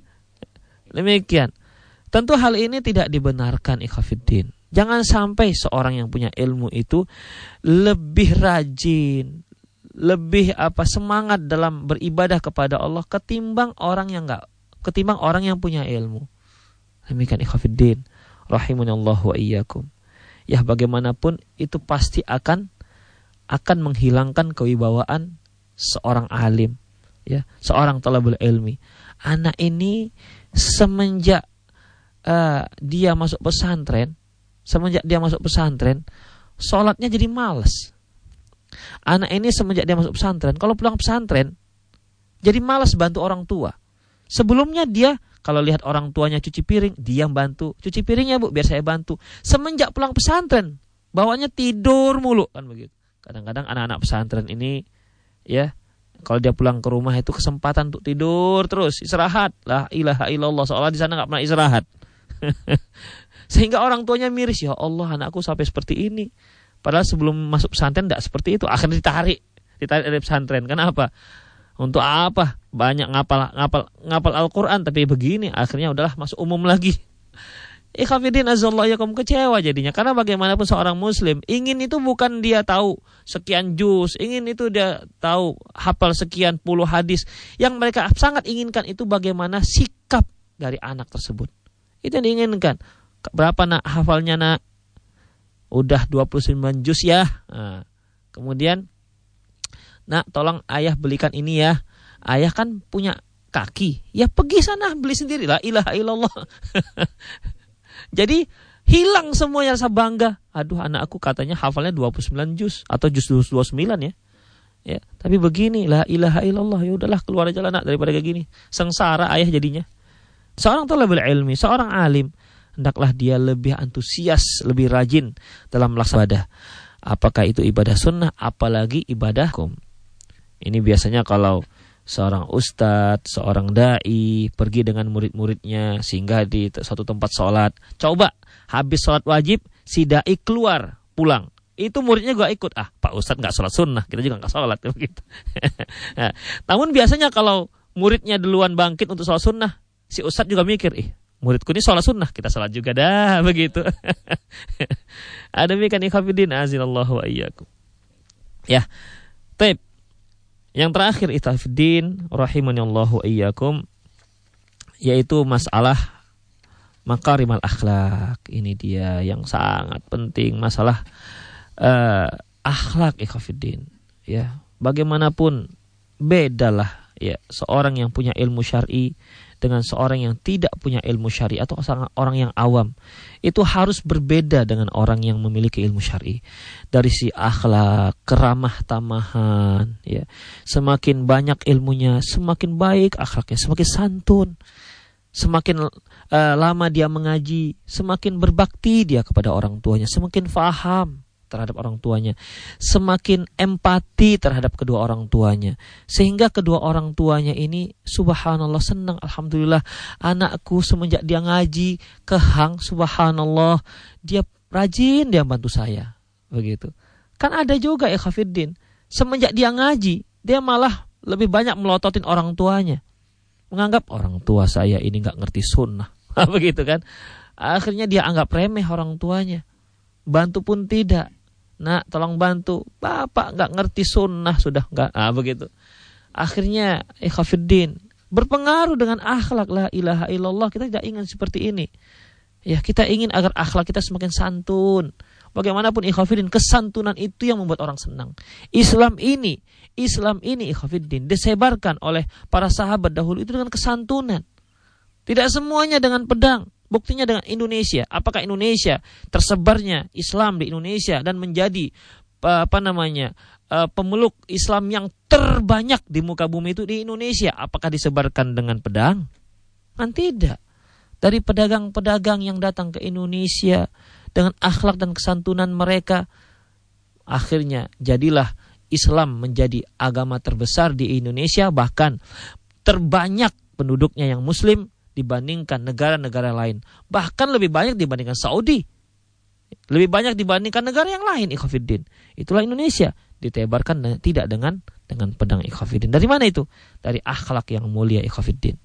Demikian. Tentu hal ini tidak dibenarkan ikhafiddin. Jangan sampai seorang yang punya ilmu itu lebih rajin, lebih apa semangat dalam beribadah kepada Allah ketimbang orang yang enggak ketimbang orang yang punya ilmu. Demikian ikhafiddin Allah wa iyyakum. Ya bagaimanapun itu pasti akan akan menghilangkan kewibawaan seorang alim, ya, seorang talabul ilmi. Anak ini semenjak uh, dia masuk pesantren, semenjak dia masuk pesantren, sholatnya jadi males. Anak ini semenjak dia masuk pesantren, kalau pulang pesantren, jadi males bantu orang tua. Sebelumnya dia kalau lihat orang tuanya cuci piring, dia bantu. Cuci piringnya bu, biar saya bantu. Semenjak pulang pesantren, bawanya tidur mulu kan begitu. Kadang-kadang anak-anak pesantren ini, ya, kalau dia pulang ke rumah itu kesempatan untuk tidur terus, istirahat. Lah ilaha illallah, seolah di sana nggak pernah istirahat. Sehingga orang tuanya miris, ya Allah anakku sampai seperti ini. Padahal sebelum masuk pesantren tidak seperti itu. Akhirnya ditarik, ditarik dari pesantren. Kenapa? Untuk apa? Banyak ngapal ngapal ngapal Al-Qur'an tapi begini akhirnya udahlah masuk umum lagi. Ikhafidin azallah yakum kecewa jadinya karena bagaimanapun seorang muslim ingin itu bukan dia tahu sekian juz, ingin itu dia tahu hafal sekian puluh hadis. Yang mereka sangat inginkan itu bagaimana sikap dari anak tersebut. Itu yang diinginkan. Berapa nak hafalnya nak? Udah 29 juz ya. Nah, kemudian nak tolong ayah belikan ini ya. Ayah kan punya kaki. Ya pergi sana beli sendiri lah ilaha illallah. Jadi hilang semuanya rasa bangga. Aduh anak aku katanya hafalnya 29 juz atau juz 29 ya. Ya, tapi begini la ilaha illallah ya udahlah keluar aja lah nak daripada kayak gini. Sengsara ayah jadinya. Seorang lebih ilmi, seorang alim, hendaklah dia lebih antusias, lebih rajin dalam melaksanakan ibadah. Apakah itu ibadah sunnah, apalagi ibadah kum. Ini biasanya kalau seorang ustadz, seorang dai pergi dengan murid-muridnya sehingga di suatu tempat sholat. Coba habis sholat wajib, si dai keluar pulang. Itu muridnya gak ikut. Ah, Pak Ustadz nggak sholat sunnah, kita juga nggak sholat begitu. nah, namun biasanya kalau muridnya duluan bangkit untuk sholat sunnah, si Ustadz juga mikir, ih muridku ini sholat sunnah, kita sholat juga dah begitu. Ada mikan ikhafidin azilallahu wa iyyakum. Ya, tape yang terakhir itafidin rahimani Allahu iyyakum yaitu masalah makarimal akhlak. Ini dia yang sangat penting masalah uh, akhlak ikhafidin. Ya, bagaimanapun bedalah ya seorang yang punya ilmu syar'i dengan seorang yang tidak punya ilmu syari atau orang yang awam. Itu harus berbeda dengan orang yang memiliki ilmu syari. Dari si akhlak keramah tamahan ya. Semakin banyak ilmunya semakin baik akhlaknya semakin santun. Semakin uh, lama dia mengaji semakin berbakti dia kepada orang tuanya semakin faham terhadap orang tuanya, semakin empati terhadap kedua orang tuanya, sehingga kedua orang tuanya ini subhanallah senang alhamdulillah anakku semenjak dia ngaji ke Hang subhanallah dia rajin dia bantu saya. Begitu. Kan ada juga ya Khafiddin. Semenjak dia ngaji dia malah lebih banyak melototin orang tuanya, menganggap orang tua saya ini nggak ngerti sunnah. Begitu kan. Akhirnya dia anggap remeh orang tuanya. Bantu pun tidak nak tolong bantu. Bapak nggak ngerti sunnah sudah nggak. Ah begitu. Akhirnya ikhafiddin berpengaruh dengan akhlak. La ilaha illallah kita tidak ingin seperti ini. Ya kita ingin agar akhlak kita semakin santun. Bagaimanapun ikhafiddin kesantunan itu yang membuat orang senang. Islam ini Islam ini ikhafiddin disebarkan oleh para sahabat dahulu itu dengan kesantunan. Tidak semuanya dengan pedang Buktinya dengan Indonesia. Apakah Indonesia tersebarnya Islam di Indonesia dan menjadi apa namanya uh, pemeluk Islam yang terbanyak di muka bumi itu di Indonesia? Apakah disebarkan dengan pedang? Kan tidak. Dari pedagang-pedagang yang datang ke Indonesia dengan akhlak dan kesantunan mereka, akhirnya jadilah Islam menjadi agama terbesar di Indonesia bahkan terbanyak penduduknya yang muslim dibandingkan negara-negara lain. Bahkan lebih banyak dibandingkan Saudi. Lebih banyak dibandingkan negara yang lain ikhafidin. Itulah Indonesia ditebarkan tidak dengan dengan pedang ikhafidin. Dari mana itu? Dari akhlak yang mulia ikhafidin.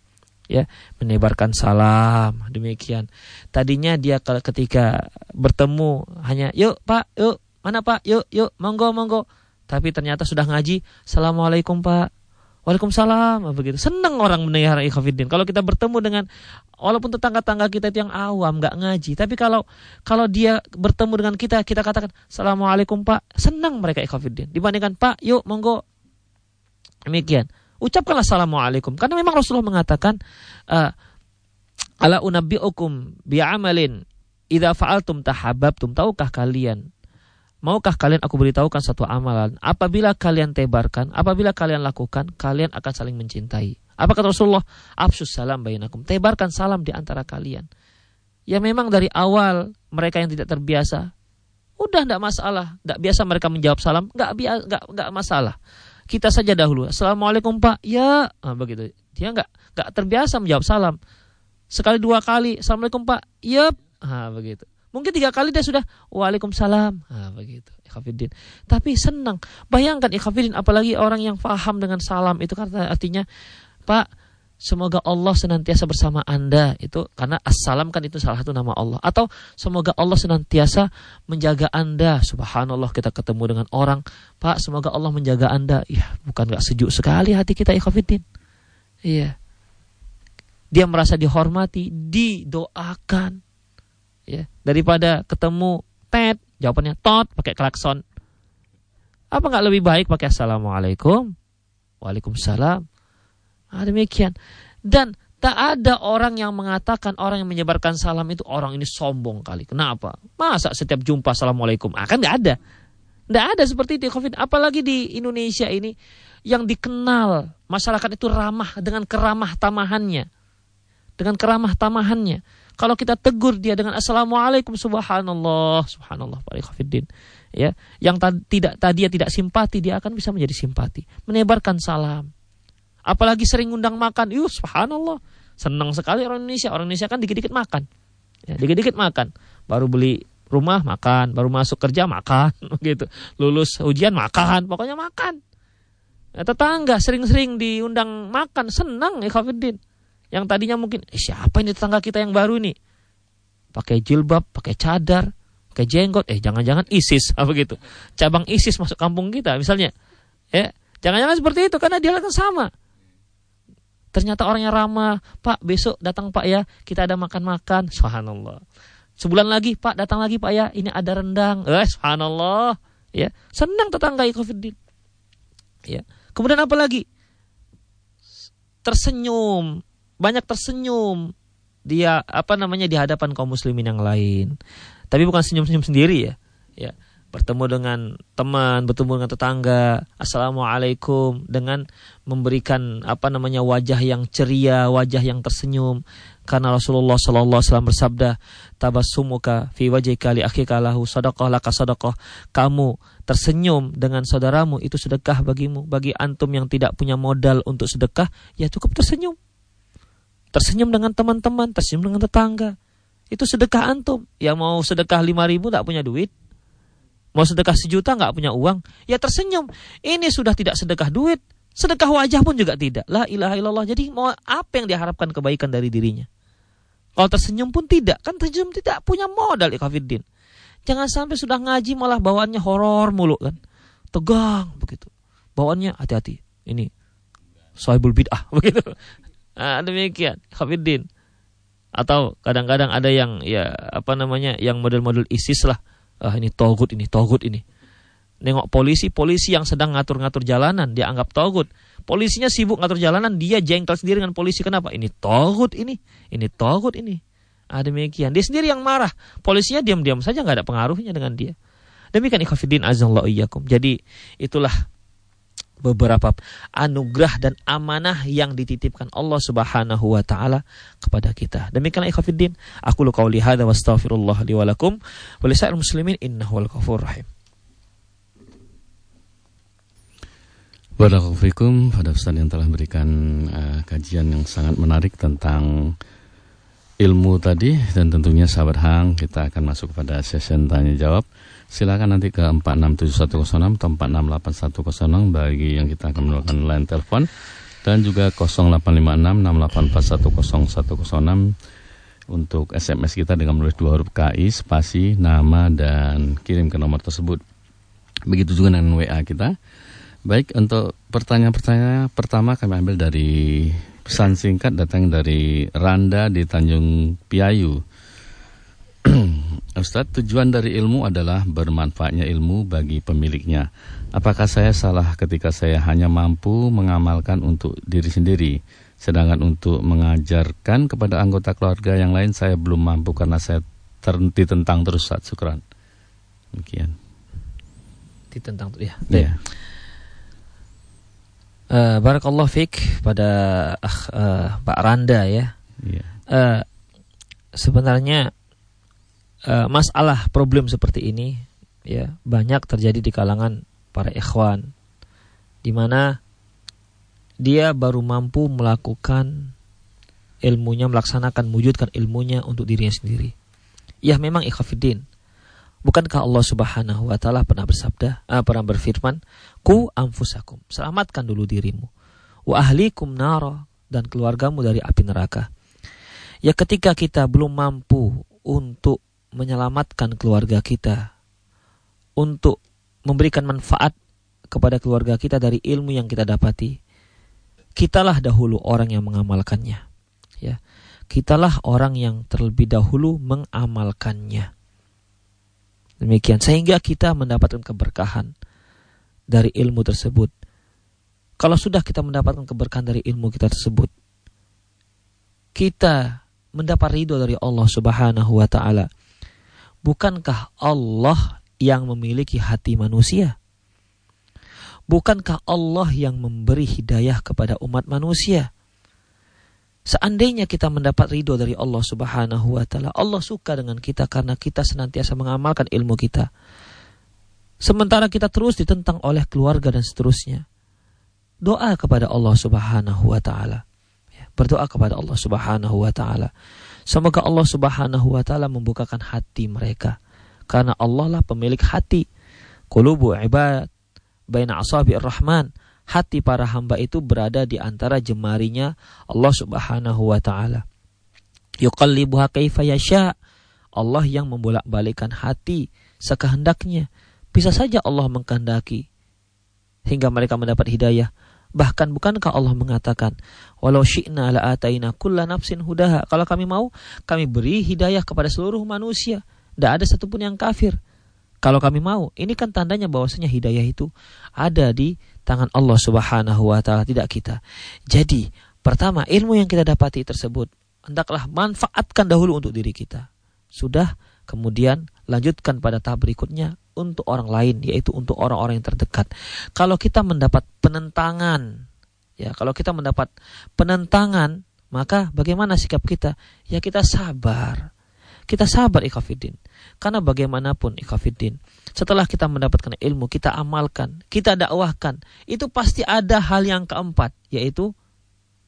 Ya, menebarkan salam demikian. Tadinya dia ketika bertemu hanya yuk Pak, yuk mana Pak, yuk yuk monggo monggo. Tapi ternyata sudah ngaji, Assalamualaikum Pak, Waalaikumsalam begitu. Senang orang mendengar ikhafidin. Kalau kita bertemu dengan walaupun tetangga-tangga kita itu yang awam nggak ngaji, tapi kalau kalau dia bertemu dengan kita, kita katakan Assalamualaikum Pak, senang mereka ikhafidin. Dibandingkan Pak, yuk monggo. Demikian. Ucapkanlah Assalamualaikum. Karena memang Rasulullah mengatakan uh, ala unabbiukum bi'amalin idza fa'altum tahabbabtum. Tahukah kalian Maukah kalian aku beritahukan satu amalan? Apabila kalian tebarkan, apabila kalian lakukan, kalian akan saling mencintai. Apa kata Rasulullah? Absus salam bainakum. Tebarkan salam di antara kalian. Ya memang dari awal mereka yang tidak terbiasa, udah tidak masalah. Tidak biasa mereka menjawab salam, nggak nggak nggak masalah. Kita saja dahulu. Assalamualaikum Pak. Ya, nah, begitu. Dia nggak nggak terbiasa menjawab salam. Sekali dua kali. Assalamualaikum Pak. Yep. Nah, begitu. Mungkin tiga kali dia sudah Waalaikumsalam. Nah, begitu. Ikhafidin. Tapi senang. Bayangkan Ikhafidin apalagi orang yang paham dengan salam itu kan artinya Pak Semoga Allah senantiasa bersama Anda itu karena assalam kan itu salah satu nama Allah atau semoga Allah senantiasa menjaga Anda. Subhanallah kita ketemu dengan orang, Pak, semoga Allah menjaga Anda. Ya, bukan gak sejuk sekali hati kita ikhafidin. Iya. Dia merasa dihormati, didoakan. Ya, daripada ketemu tet, jawabannya tot pakai klakson. Apa nggak lebih baik pakai assalamualaikum? Waalaikumsalam. Nah, demikian. Dan tak ada orang yang mengatakan orang yang menyebarkan salam itu orang ini sombong kali. Kenapa? Masa setiap jumpa assalamualaikum? Ah, kan nggak ada. Nggak ada seperti itu COVID. Apalagi di Indonesia ini yang dikenal masyarakat itu ramah dengan keramah tamahannya. Dengan keramah tamahannya. Kalau kita tegur dia dengan assalamualaikum subhanallah subhanallah Pak ya yang tidak tadi tidak simpati dia akan bisa menjadi simpati menebarkan salam Apalagi sering undang makan. Yuh, subhanallah. Senang sekali orang Indonesia. Orang Indonesia kan dikit-dikit makan. Ya, dikit-dikit makan. Baru beli rumah makan, baru masuk kerja makan, gitu. Lulus ujian makan, pokoknya makan. Ya, tetangga sering-sering diundang makan, senang ya Khafidin. Yang tadinya mungkin, eh, siapa ini tetangga kita yang baru ini? Pakai jilbab, pakai cadar, pakai jenggot, eh jangan-jangan ISIS, apa gitu. Cabang ISIS masuk kampung kita misalnya. Ya, jangan-jangan seperti itu karena dia akan sama. Ternyata orangnya ramah. Pak, besok datang Pak ya, kita ada makan-makan. Subhanallah. Sebulan lagi, Pak, datang lagi Pak ya, ini ada rendang. Eh, subhanallah. Ya, senang tetangga Ikhwanuddin. Ya. Kemudian apa lagi? Tersenyum, banyak tersenyum. Dia apa namanya di hadapan kaum muslimin yang lain. Tapi bukan senyum-senyum sendiri ya. Ya bertemu dengan teman, bertemu dengan tetangga, assalamualaikum dengan memberikan apa namanya wajah yang ceria, wajah yang tersenyum. Karena Rasulullah Shallallahu Alaihi Wasallam bersabda, tabasumuka fi wajhika li akhika lahu sadaqah laka sadaqah. Kamu tersenyum dengan saudaramu itu sedekah bagimu. Bagi antum yang tidak punya modal untuk sedekah, ya cukup tersenyum. Tersenyum dengan teman-teman, tersenyum dengan tetangga. Itu sedekah antum. Yang mau sedekah lima ribu tak punya duit, Mau sedekah sejuta nggak punya uang, ya tersenyum. Ini sudah tidak sedekah duit, sedekah wajah pun juga tidak. La ilaha illallah. Jadi mau apa yang diharapkan kebaikan dari dirinya? Kalau tersenyum pun tidak, kan tersenyum tidak punya modal ikafiddin. Jangan sampai sudah ngaji malah bawaannya horor mulu kan. Tegang begitu. Bawaannya hati-hati. Ini sohibul bid'ah begitu. Nah, demikian, Khafiddin. Atau kadang-kadang ada yang ya apa namanya yang model-model ISIS lah. Ah ini togut ini togut ini. Nengok polisi polisi yang sedang ngatur-ngatur jalanan dia anggap togut. Polisinya sibuk ngatur jalanan dia jengkel sendiri dengan polisi. Kenapa? Ini togut ini ini togut ini. Ah demikian. Dia sendiri yang marah. Polisinya diam-diam saja nggak ada pengaruhnya dengan dia. Demikian ikhafidin azallahu iyyakum. Jadi itulah beberapa anugerah dan amanah yang dititipkan Allah Subhanahu wa taala kepada kita. Demikianlah ikhwatiddin, aku lu qauli hadza wastaghfirullah li wa lakum wa muslimin innahu ghafurur rahim. Barakallahu pada Ustaz yang telah berikan uh, kajian yang sangat menarik tentang ilmu tadi dan tentunya sahabat Hang kita akan masuk pada sesi tanya jawab. Silakan nanti ke 467106 atau 468106 bagi yang kita akan melakukan line telepon dan juga 085668410106 untuk SMS kita dengan menulis dua huruf KI spasi nama dan kirim ke nomor tersebut. Begitu juga dengan WA kita. Baik, untuk pertanyaan-pertanyaan pertama kami ambil dari pesan singkat datang dari Randa di Tanjung Piayu. Ustaz, tujuan dari ilmu adalah bermanfaatnya ilmu bagi pemiliknya. Apakah saya salah ketika saya hanya mampu mengamalkan untuk diri sendiri, sedangkan untuk mengajarkan kepada anggota keluarga yang lain saya belum mampu karena saya terhenti tentang terus saat syukran. Demikian. Ditentang ya. Ya. Uh, Barakallah Fik pada uh, Pak Randa ya. Yeah. Uh, sebenarnya uh, masalah problem seperti ini ya banyak terjadi di kalangan para ikhwan di mana dia baru mampu melakukan ilmunya melaksanakan wujudkan ilmunya untuk dirinya sendiri Ya memang ikhafidin. Bukankah Allah Subhanahu wa taala pernah bersabda, uh, pernah berfirman, "Ku anfusakum." Selamatkan dulu dirimu. Wa ahlikum nara dan keluargamu dari api neraka. Ya ketika kita belum mampu untuk menyelamatkan keluarga kita, untuk memberikan manfaat kepada keluarga kita dari ilmu yang kita dapati, kitalah dahulu orang yang mengamalkannya. Ya. Kitalah orang yang terlebih dahulu mengamalkannya. Demikian sehingga kita mendapatkan keberkahan dari ilmu tersebut. Kalau sudah kita mendapatkan keberkahan dari ilmu kita tersebut, kita mendapat ridho dari Allah Subhanahu wa taala. Bukankah Allah yang memiliki hati manusia? Bukankah Allah yang memberi hidayah kepada umat manusia? Seandainya kita mendapat ridho dari Allah Subhanahu wa taala, Allah suka dengan kita karena kita senantiasa mengamalkan ilmu kita. Sementara kita terus ditentang oleh keluarga dan seterusnya. Doa kepada Allah Subhanahu wa taala. Ya, berdoa kepada Allah Subhanahu wa taala. Semoga Allah Subhanahu wa taala membukakan hati mereka karena Allah lah pemilik hati. Qulubu ibad baina asabi'ir rahman hati para hamba itu berada di antara jemarinya Allah Subhanahu wa taala. Yuqallibuha kaifa yasha. Allah yang membolak-balikan hati sekehendaknya. Bisa saja Allah mengkehendaki hingga mereka mendapat hidayah. Bahkan bukankah Allah mengatakan, "Walau syi'na la ataina kulla nafsin hudaha." Kalau kami mau, kami beri hidayah kepada seluruh manusia. Tidak ada satupun yang kafir. Kalau kami mau, ini kan tandanya bahwasanya hidayah itu ada di tangan Allah Subhanahu wa taala, tidak kita. Jadi, pertama, ilmu yang kita dapati tersebut hendaklah manfaatkan dahulu untuk diri kita. Sudah, kemudian lanjutkan pada tahap berikutnya untuk orang lain, yaitu untuk orang-orang yang terdekat. Kalau kita mendapat penentangan, ya, kalau kita mendapat penentangan, maka bagaimana sikap kita? Ya kita sabar. Kita sabar ikhafidin. Karena bagaimanapun ikhafidin, setelah kita mendapatkan ilmu, kita amalkan, kita dakwahkan, itu pasti ada hal yang keempat, yaitu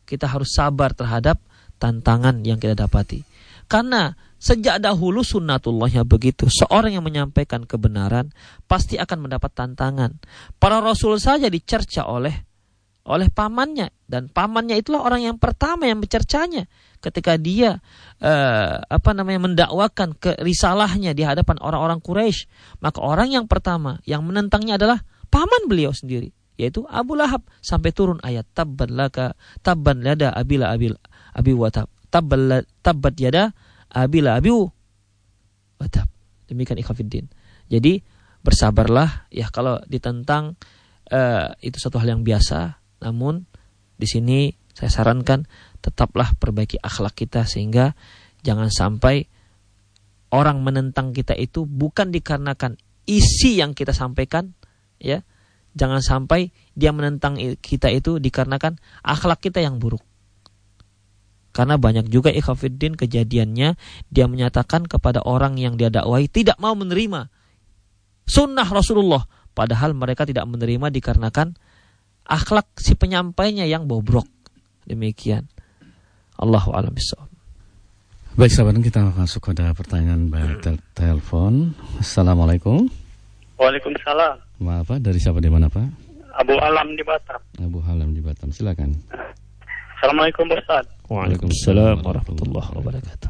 kita harus sabar terhadap tantangan yang kita dapati. Karena sejak dahulu sunnatullahnya begitu. Seorang yang menyampaikan kebenaran pasti akan mendapat tantangan. Para rasul saja dicerca oleh oleh pamannya dan pamannya itulah orang yang pertama yang mencercanya ketika dia uh, apa namanya mendakwakan ke risalahnya di hadapan orang-orang Quraisy maka orang yang pertama yang menentangnya adalah paman beliau sendiri yaitu Abu Lahab sampai turun ayat tabban laka tabban lada abila abil abi watab tabban tabbat yada abila abiu watab demikian ikhafidin jadi bersabarlah ya kalau ditentang uh, itu satu hal yang biasa namun di sini saya sarankan tetaplah perbaiki akhlak kita sehingga jangan sampai orang menentang kita itu bukan dikarenakan isi yang kita sampaikan ya. Jangan sampai dia menentang kita itu dikarenakan akhlak kita yang buruk. Karena banyak juga ikhafiddin kejadiannya dia menyatakan kepada orang yang dia dakwai tidak mau menerima sunnah Rasulullah padahal mereka tidak menerima dikarenakan akhlak si penyampainya yang bobrok. Demikian. Allahu a'lam bishawab. Baik sahabat kita masuk pada pertanyaan by tel telepon. Assalamualaikum. Waalaikumsalam. Maaf Pak, dari siapa di mana Pak? Abu Alam di Batam. Abu Alam di Batam, silakan. Assalamualaikum Ustaz. Waalaikumsalam warahmatullahi wabarakatuh.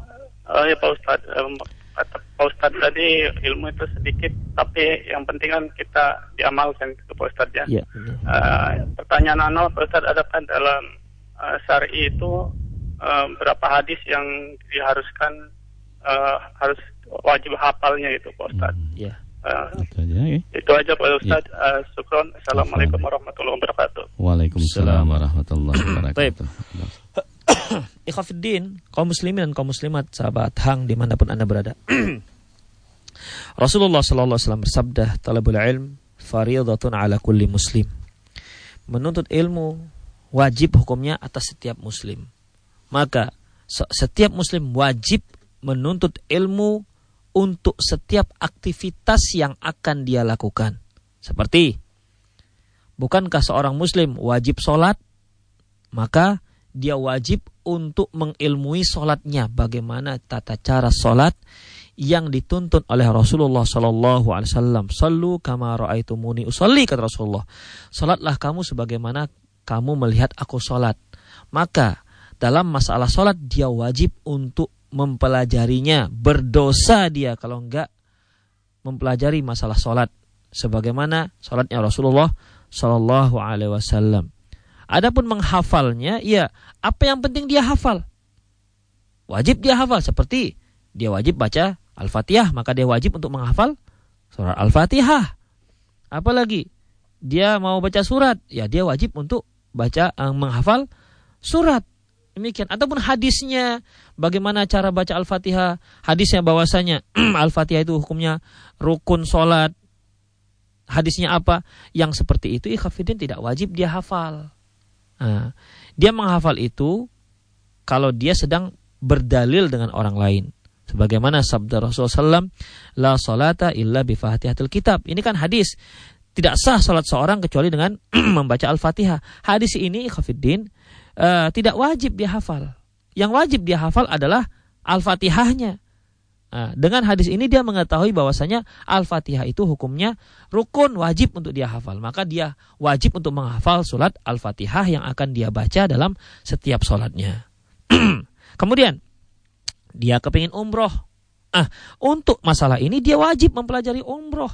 Oh ya Pak Ustaz, um, Pak Ustaz tadi ilmu itu sedikit, tapi yang penting kan kita diamalkan ke Pak Ustaz ya. ya uh, pertanyaan Ano Pak Ustaz ada kan dalam uh, syari itu uh, berapa hadis yang diharuskan uh, harus wajib hafalnya itu Pak Ustaz. Hmm, ya. Uh, itu aja. Itu aja Pak Ustaz. Ya. Uh, syukron. Assalamualaikum warahmatullahi wabarakatuh. Waalaikumsalam warahmatullahi wabarakatuh. Ikhafiddin, kaum muslimin dan kaum muslimat, sahabat hang di mana pun anda berada. Rasulullah Sallallahu Alaihi Wasallam bersabda, "Talabul ilm fariyadatun ala kulli muslim." Menuntut ilmu wajib hukumnya atas setiap muslim. Maka setiap muslim wajib menuntut ilmu untuk setiap aktivitas yang akan dia lakukan. Seperti, bukankah seorang muslim wajib sholat? Maka dia wajib untuk mengilmui sholatnya. Bagaimana tata cara sholat yang dituntut oleh Rasulullah Sallallahu Alaihi Wasallam. Sallu kama raaitumuni usolli kata Rasulullah. Salatlah kamu sebagaimana kamu melihat aku salat. Maka dalam masalah salat dia wajib untuk mempelajarinya. Berdosa dia kalau enggak mempelajari masalah salat sebagaimana salatnya Rasulullah Sallallahu Alaihi Wasallam. Adapun menghafalnya, ya apa yang penting dia hafal. Wajib dia hafal seperti dia wajib baca Al-Fatihah, maka dia wajib untuk menghafal surat Al-Fatihah. Apalagi dia mau baca surat, ya dia wajib untuk baca uh, menghafal surat. Demikian ataupun hadisnya bagaimana cara baca Al-Fatihah? Hadisnya bahwasanya Al-Fatihah itu hukumnya rukun solat. Hadisnya apa? Yang seperti itu ikhafidin tidak wajib dia hafal. Nah, dia menghafal itu kalau dia sedang berdalil dengan orang lain. Sebagaimana sabda Rasulullah SAW, La salata illa bifatihatil kitab. Ini kan hadis. Tidak sah salat seorang kecuali dengan membaca Al-Fatihah. Hadis ini, Khafiddin, uh, tidak wajib dia hafal. Yang wajib dia hafal adalah Al-Fatihahnya. Nah, dengan hadis ini dia mengetahui bahwasanya Al-Fatihah itu hukumnya rukun wajib untuk dia hafal. Maka dia wajib untuk menghafal surat Al-Fatihah yang akan dia baca dalam setiap sholatnya. Kemudian dia kepingin umroh. Ah, untuk masalah ini dia wajib mempelajari umroh.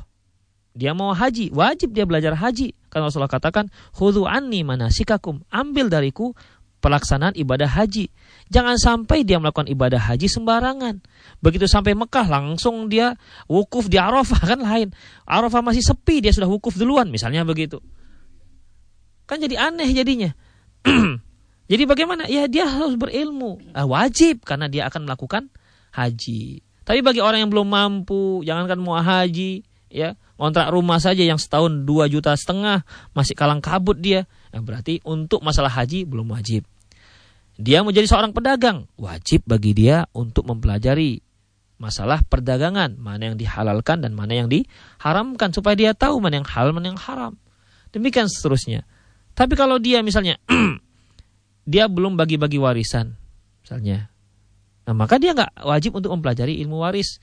Dia mau haji, wajib dia belajar haji. Karena Rasulullah katakan, "Khudhu anni manasikakum." Ambil dariku pelaksanaan ibadah haji. Jangan sampai dia melakukan ibadah haji sembarangan. Begitu sampai Mekah langsung dia wukuf di Arafah kan lain. Arafah masih sepi dia sudah wukuf duluan misalnya begitu. Kan jadi aneh jadinya. jadi bagaimana? Ya dia harus berilmu. Nah, wajib karena dia akan melakukan haji. Tapi bagi orang yang belum mampu, jangankan mau haji, ya kontrak rumah saja yang setahun dua juta setengah masih kalang kabut dia Nah, berarti untuk masalah haji belum wajib. Dia menjadi seorang pedagang, wajib bagi dia untuk mempelajari masalah perdagangan, mana yang dihalalkan dan mana yang diharamkan supaya dia tahu mana yang halal, mana yang haram. Demikian seterusnya. Tapi kalau dia misalnya dia belum bagi-bagi warisan, misalnya, nah maka dia nggak wajib untuk mempelajari ilmu waris.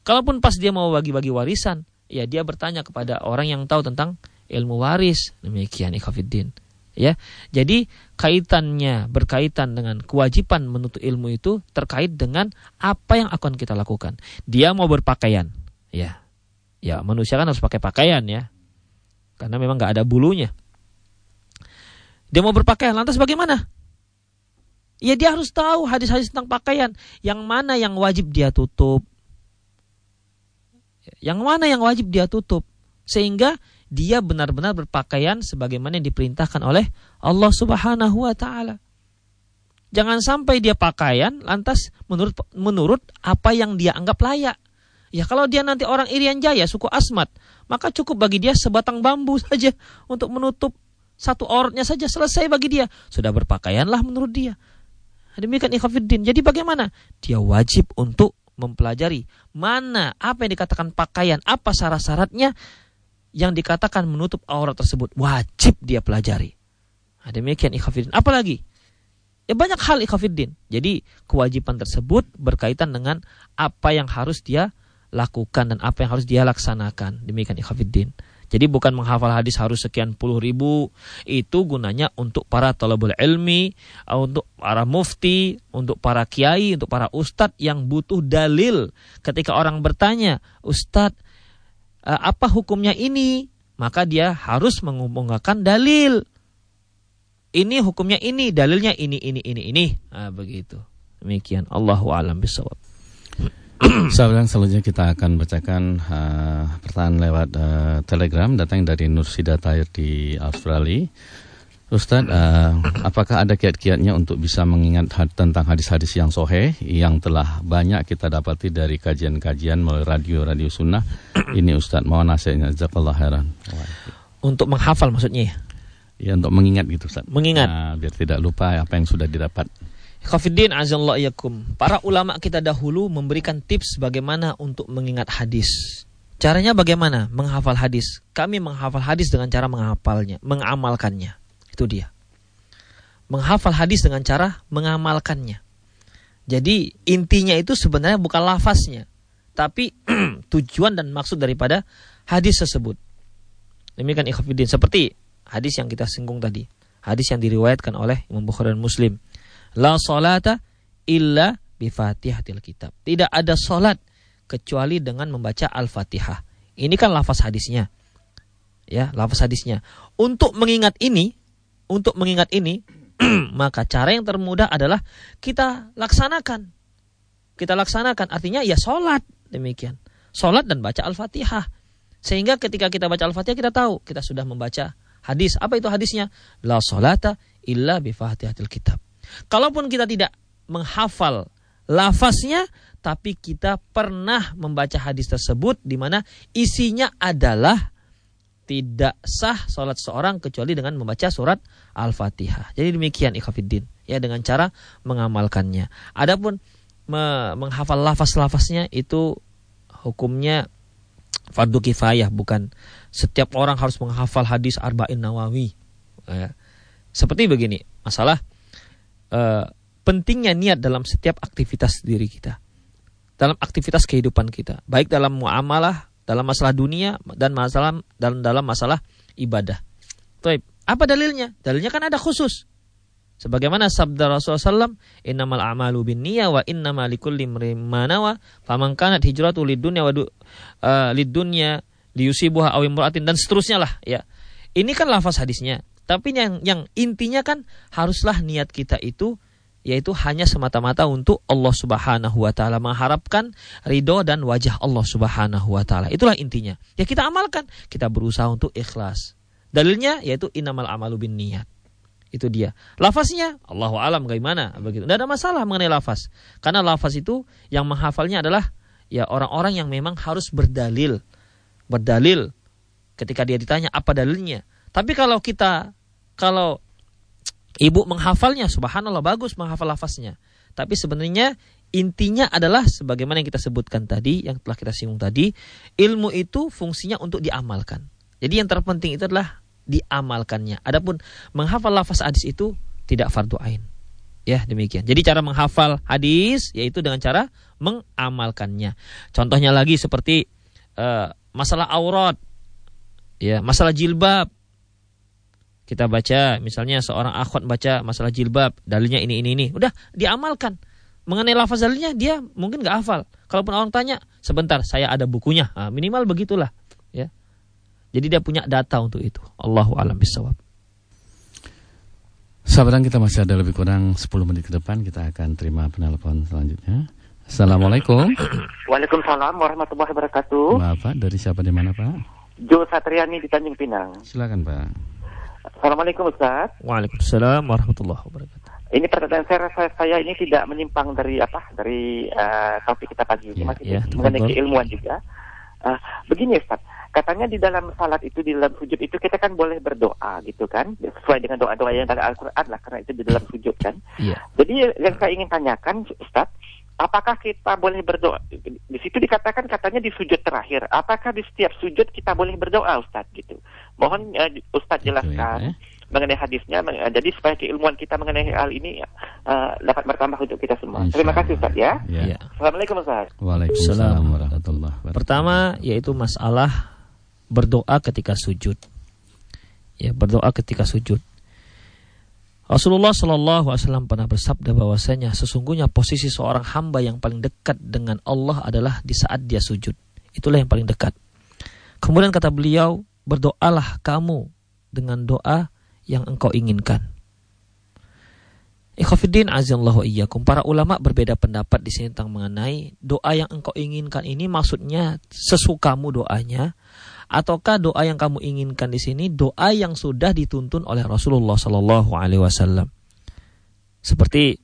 Kalaupun pas dia mau bagi-bagi warisan, ya dia bertanya kepada orang yang tahu tentang ilmu waris. Demikian ikhafiddin ya jadi kaitannya berkaitan dengan kewajiban menuntut ilmu itu terkait dengan apa yang akan kita lakukan. Dia mau berpakaian. Ya ya manusia kan harus pakai pakaian ya. Karena memang nggak ada bulunya. Dia mau berpakaian lantas bagaimana? Ya dia harus tahu hadis-hadis tentang pakaian. Yang mana yang wajib dia tutup yang mana yang wajib dia tutup sehingga dia benar-benar berpakaian sebagaimana yang diperintahkan oleh Allah Subhanahu wa taala. Jangan sampai dia pakaian lantas menurut menurut apa yang dia anggap layak. Ya kalau dia nanti orang Irian Jaya, suku Asmat, maka cukup bagi dia sebatang bambu saja untuk menutup satu orangnya saja selesai bagi dia. Sudah berpakaianlah menurut dia. Demikian ikhafiddin. Jadi bagaimana? Dia wajib untuk mempelajari mana apa yang dikatakan pakaian, apa syarat-syaratnya yang dikatakan menutup aurat tersebut wajib dia pelajari. Nah, demikian ikhafiddin. Apalagi? Ya banyak hal ikhafiddin. Jadi kewajiban tersebut berkaitan dengan apa yang harus dia lakukan dan apa yang harus dia laksanakan. Demikian ikhafiddin. Jadi bukan menghafal hadis harus sekian puluh ribu. Itu gunanya untuk para talabul ilmi, untuk para mufti, untuk para kiai, untuk para ustadz yang butuh dalil. Ketika orang bertanya, Ustadz, uh, apa hukumnya ini, maka dia harus mengumumkan dalil. Ini hukumnya ini, dalilnya ini, ini, ini, ini. Nah, begitu. Demikian. Allahu a'lam bishawab. Sahabat selanjutnya kita akan bacakan uh, pertanyaan lewat uh, Telegram datang dari Nur Sidatair di Australia. Ustaz, uh, apakah ada kiat-kiatnya untuk bisa mengingat tentang hadis-hadis yang sohe yang telah banyak kita dapati dari kajian-kajian melalui radio-radio sunnah? Ini Ustaz, mau nasihatnya, jazakallah heran. Untuk menghafal maksudnya ya? Ya, untuk mengingat gitu Ustaz. Mengingat. Nah, biar tidak lupa apa yang sudah didapat. Khafiddin azallahu yakum. Para ulama kita dahulu memberikan tips bagaimana untuk mengingat hadis. Caranya bagaimana? Menghafal hadis. Kami menghafal hadis dengan cara menghafalnya, mengamalkannya. Itu dia. Menghafal hadis dengan cara mengamalkannya. Jadi intinya itu sebenarnya bukan lafaznya. tapi tujuan dan maksud daripada hadis tersebut. Demikian ikhafidin seperti hadis yang kita singgung tadi. Hadis yang diriwayatkan oleh Imam Bukhari dan Muslim. La salata illa bi fatihatil kitab. Tidak ada salat kecuali dengan membaca Al-Fatihah. Ini kan lafaz hadisnya. Ya, lafaz hadisnya. Untuk mengingat ini, untuk mengingat ini, maka cara yang termudah adalah kita laksanakan. Kita laksanakan artinya ya salat demikian. Salat dan baca Al-Fatihah. Sehingga ketika kita baca Al-Fatihah kita tahu kita sudah membaca hadis. Apa itu hadisnya? La salata illa bi fatihatil kitab. Kalaupun kita tidak menghafal lafaznya tapi kita pernah membaca hadis tersebut di mana isinya adalah tidak sah sholat seorang kecuali dengan membaca surat Al-Fatihah. Jadi demikian ikhafiddin ya dengan cara mengamalkannya. Adapun me menghafal lafaz-lafaznya itu hukumnya fardu kifayah bukan setiap orang harus menghafal hadis arba'in nawawi ya. seperti begini masalah uh, pentingnya niat dalam setiap aktivitas diri kita dalam aktivitas kehidupan kita baik dalam muamalah dalam masalah dunia dan masalah dan dalam masalah ibadah. Taib. Apa dalilnya? Dalilnya kan ada khusus. Sebagaimana sabda Rasulullah SAW, Innamal a'malu bin niyya wa innamal likulli manawa, faman kanat hijratu lid dunya wa uh, lid dunya liyusibuha aw imra'atin dan seterusnya lah ya. Ini kan lafaz hadisnya. Tapi yang yang intinya kan haruslah niat kita itu yaitu hanya semata-mata untuk Allah Subhanahu wa taala mengharapkan ridho dan wajah Allah Subhanahu wa taala. Itulah intinya. Ya kita amalkan, kita berusaha untuk ikhlas. Dalilnya yaitu inamal amalu bin niat. Itu dia. Lafaznya Allahu alam bagaimana begitu. Tidak ada masalah mengenai lafaz. Karena lafaz itu yang menghafalnya adalah ya orang-orang yang memang harus berdalil. Berdalil ketika dia ditanya apa dalilnya. Tapi kalau kita kalau ibu menghafalnya, subhanallah bagus menghafal lafaznya. Tapi sebenarnya intinya adalah sebagaimana yang kita sebutkan tadi, yang telah kita singgung tadi, ilmu itu fungsinya untuk diamalkan. Jadi yang terpenting itu adalah diamalkannya. Adapun menghafal lafaz hadis itu tidak fardu ain. Ya, demikian. Jadi cara menghafal hadis yaitu dengan cara mengamalkannya. Contohnya lagi seperti uh, masalah aurat. Ya, masalah jilbab. Kita baca misalnya seorang akhwat baca masalah jilbab, dalilnya ini ini ini. Udah diamalkan. Mengenai lafaz dalilnya dia mungkin nggak hafal. Kalaupun orang tanya, sebentar saya ada bukunya. Nah, minimal begitulah, ya. Jadi dia punya data untuk itu. Allahu alam bisawab. Sahabat kita masih ada lebih kurang 10 menit ke depan kita akan terima penelpon selanjutnya. Assalamualaikum. Waalaikumsalam warahmatullahi wabarakatuh. Maaf Pak, dari siapa di mana Pak? Jo Satriani di Tanjung Pinang. Silakan Pak. Assalamualaikum Ustaz. Waalaikumsalam warahmatullahi wabarakatuh. Ini pertanyaan saya, saya, saya ini tidak menyimpang dari apa dari uh, topik kita pagi ini Ya, masih ya, mengenai keilmuan juga. Uh, begini Ustaz, katanya di dalam salat itu di dalam sujud itu kita kan boleh berdoa gitu kan sesuai dengan doa-doa yang dari Al-Qur'an lah karena itu di dalam sujud kan. Iya. Jadi yang saya ingin tanyakan Ustaz, apakah kita boleh berdoa? Di situ dikatakan katanya di sujud terakhir. Apakah di setiap sujud kita boleh berdoa Ustaz gitu? Mohon eh, Ustaz Gitu ya, jelaskan ya. mengenai hadisnya meng- eh, jadi supaya keilmuan kita mengenai hal ini eh, dapat bertambah untuk kita semua. Insya Terima kasih Ustaz ya. Ya. Iya. Assalamualaikum Ustaz. Waalaikumsalam warahmatullahi wabarakatuh. Pertama yaitu masalah berdoa ketika sujud. Ya, berdoa ketika sujud. Rasulullah Shallallahu Alaihi Wasallam pernah bersabda bahwasanya sesungguhnya posisi seorang hamba yang paling dekat dengan Allah adalah di saat dia sujud. Itulah yang paling dekat. Kemudian kata beliau, berdoalah kamu dengan doa yang engkau inginkan. Ikhwafiddin azallahu iyyakum. Para ulama berbeda pendapat di sini tentang mengenai doa yang engkau inginkan ini maksudnya sesukamu doanya ataukah doa yang kamu inginkan di sini doa yang sudah dituntun oleh Rasulullah Shallallahu alaihi wasallam. Seperti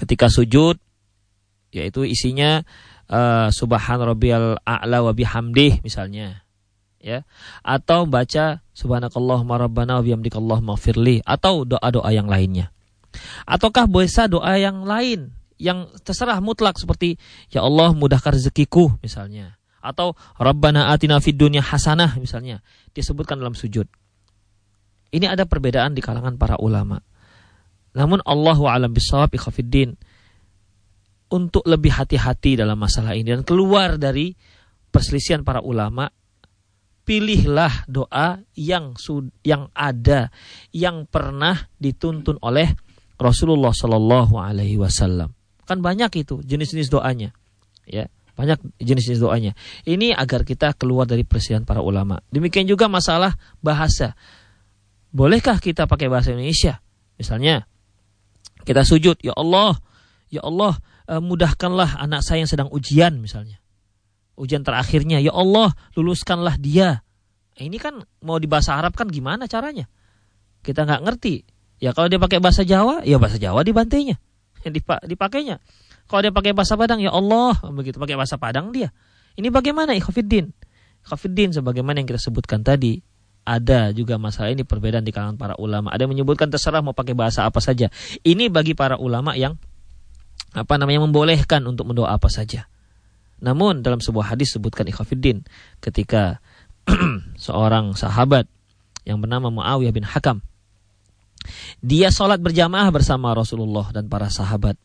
ketika sujud yaitu isinya uh, subhan rabbiyal a'la wa bihamdih misalnya ya. Atau baca subhanakallahumma rabbana wa bihamdikallahumma atau doa-doa yang lainnya. Ataukah bisa doa yang lain yang terserah mutlak seperti ya Allah mudahkan rezekiku misalnya. Atau rabbana atina fid dunya hasanah misalnya. Disebutkan dalam sujud. Ini ada perbedaan di kalangan para ulama. Namun Allahu alam bisawab ikhafiddin untuk lebih hati-hati dalam masalah ini dan keluar dari perselisihan para ulama pilihlah doa yang yang ada yang pernah dituntun oleh Rasulullah Shallallahu Alaihi Wasallam. Kan banyak itu jenis-jenis doanya ya. Banyak jenis-jenis doanya. Ini agar kita keluar dari perselisihan para ulama. Demikian juga masalah bahasa. Bolehkah kita pakai bahasa Indonesia? Misalnya kita sujud ya Allah ya Allah uh, mudahkanlah anak saya yang sedang ujian misalnya. Ujian terakhirnya, ya Allah luluskanlah dia. Nah, ini kan mau di bahasa Arab kan gimana caranya? Kita nggak ngerti. Ya kalau dia pakai bahasa Jawa, ya bahasa Jawa dibantainya, dipakainya. Kalau dia pakai bahasa Padang, ya Allah begitu pakai bahasa Padang dia. Ini bagaimana ikhafidin? Ikhafidin sebagaimana yang kita sebutkan tadi, ada juga masalah ini perbedaan di kalangan para ulama. Ada yang menyebutkan terserah mau pakai bahasa apa saja. Ini bagi para ulama yang apa namanya membolehkan untuk mendoa apa saja. Namun dalam sebuah hadis sebutkan ikhafiddin ketika seorang sahabat yang bernama Muawiyah bin Hakam dia sholat berjamaah bersama Rasulullah dan para sahabat.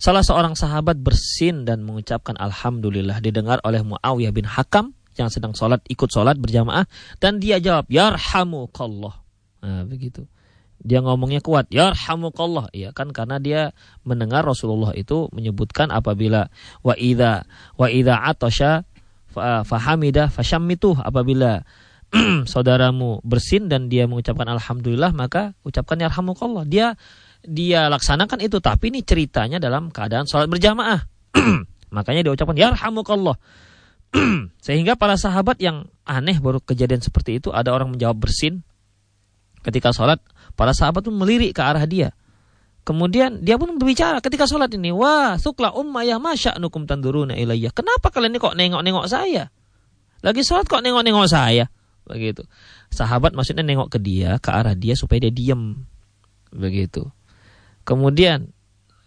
Salah seorang sahabat bersin dan mengucapkan Alhamdulillah didengar oleh Muawiyah bin Hakam yang sedang sholat ikut sholat berjamaah dan dia jawab Yarhamukallah. Nah begitu dia ngomongnya kuat. Ya yarhamukallah. Ya kan karena dia mendengar Rasulullah itu menyebutkan apabila wa idza wa idza atasha fahamida fashammitu apabila saudaramu bersin dan dia mengucapkan alhamdulillah maka ucapkan yarhamukallah. Dia dia laksanakan itu. Tapi ini ceritanya dalam keadaan sholat berjamaah. Makanya dia ucapkan yarhamukallah. Sehingga para sahabat yang aneh baru kejadian seperti itu ada orang menjawab bersin ketika sholat Para sahabat pun melirik ke arah dia. Kemudian dia pun berbicara ketika sholat ini. Wah, sukla umma ya masya nukum tanduruna ilayya. Kenapa kalian ini kok nengok-nengok saya? Lagi sholat kok nengok-nengok saya? Begitu. Sahabat maksudnya nengok ke dia, ke arah dia supaya dia diam. Begitu. Kemudian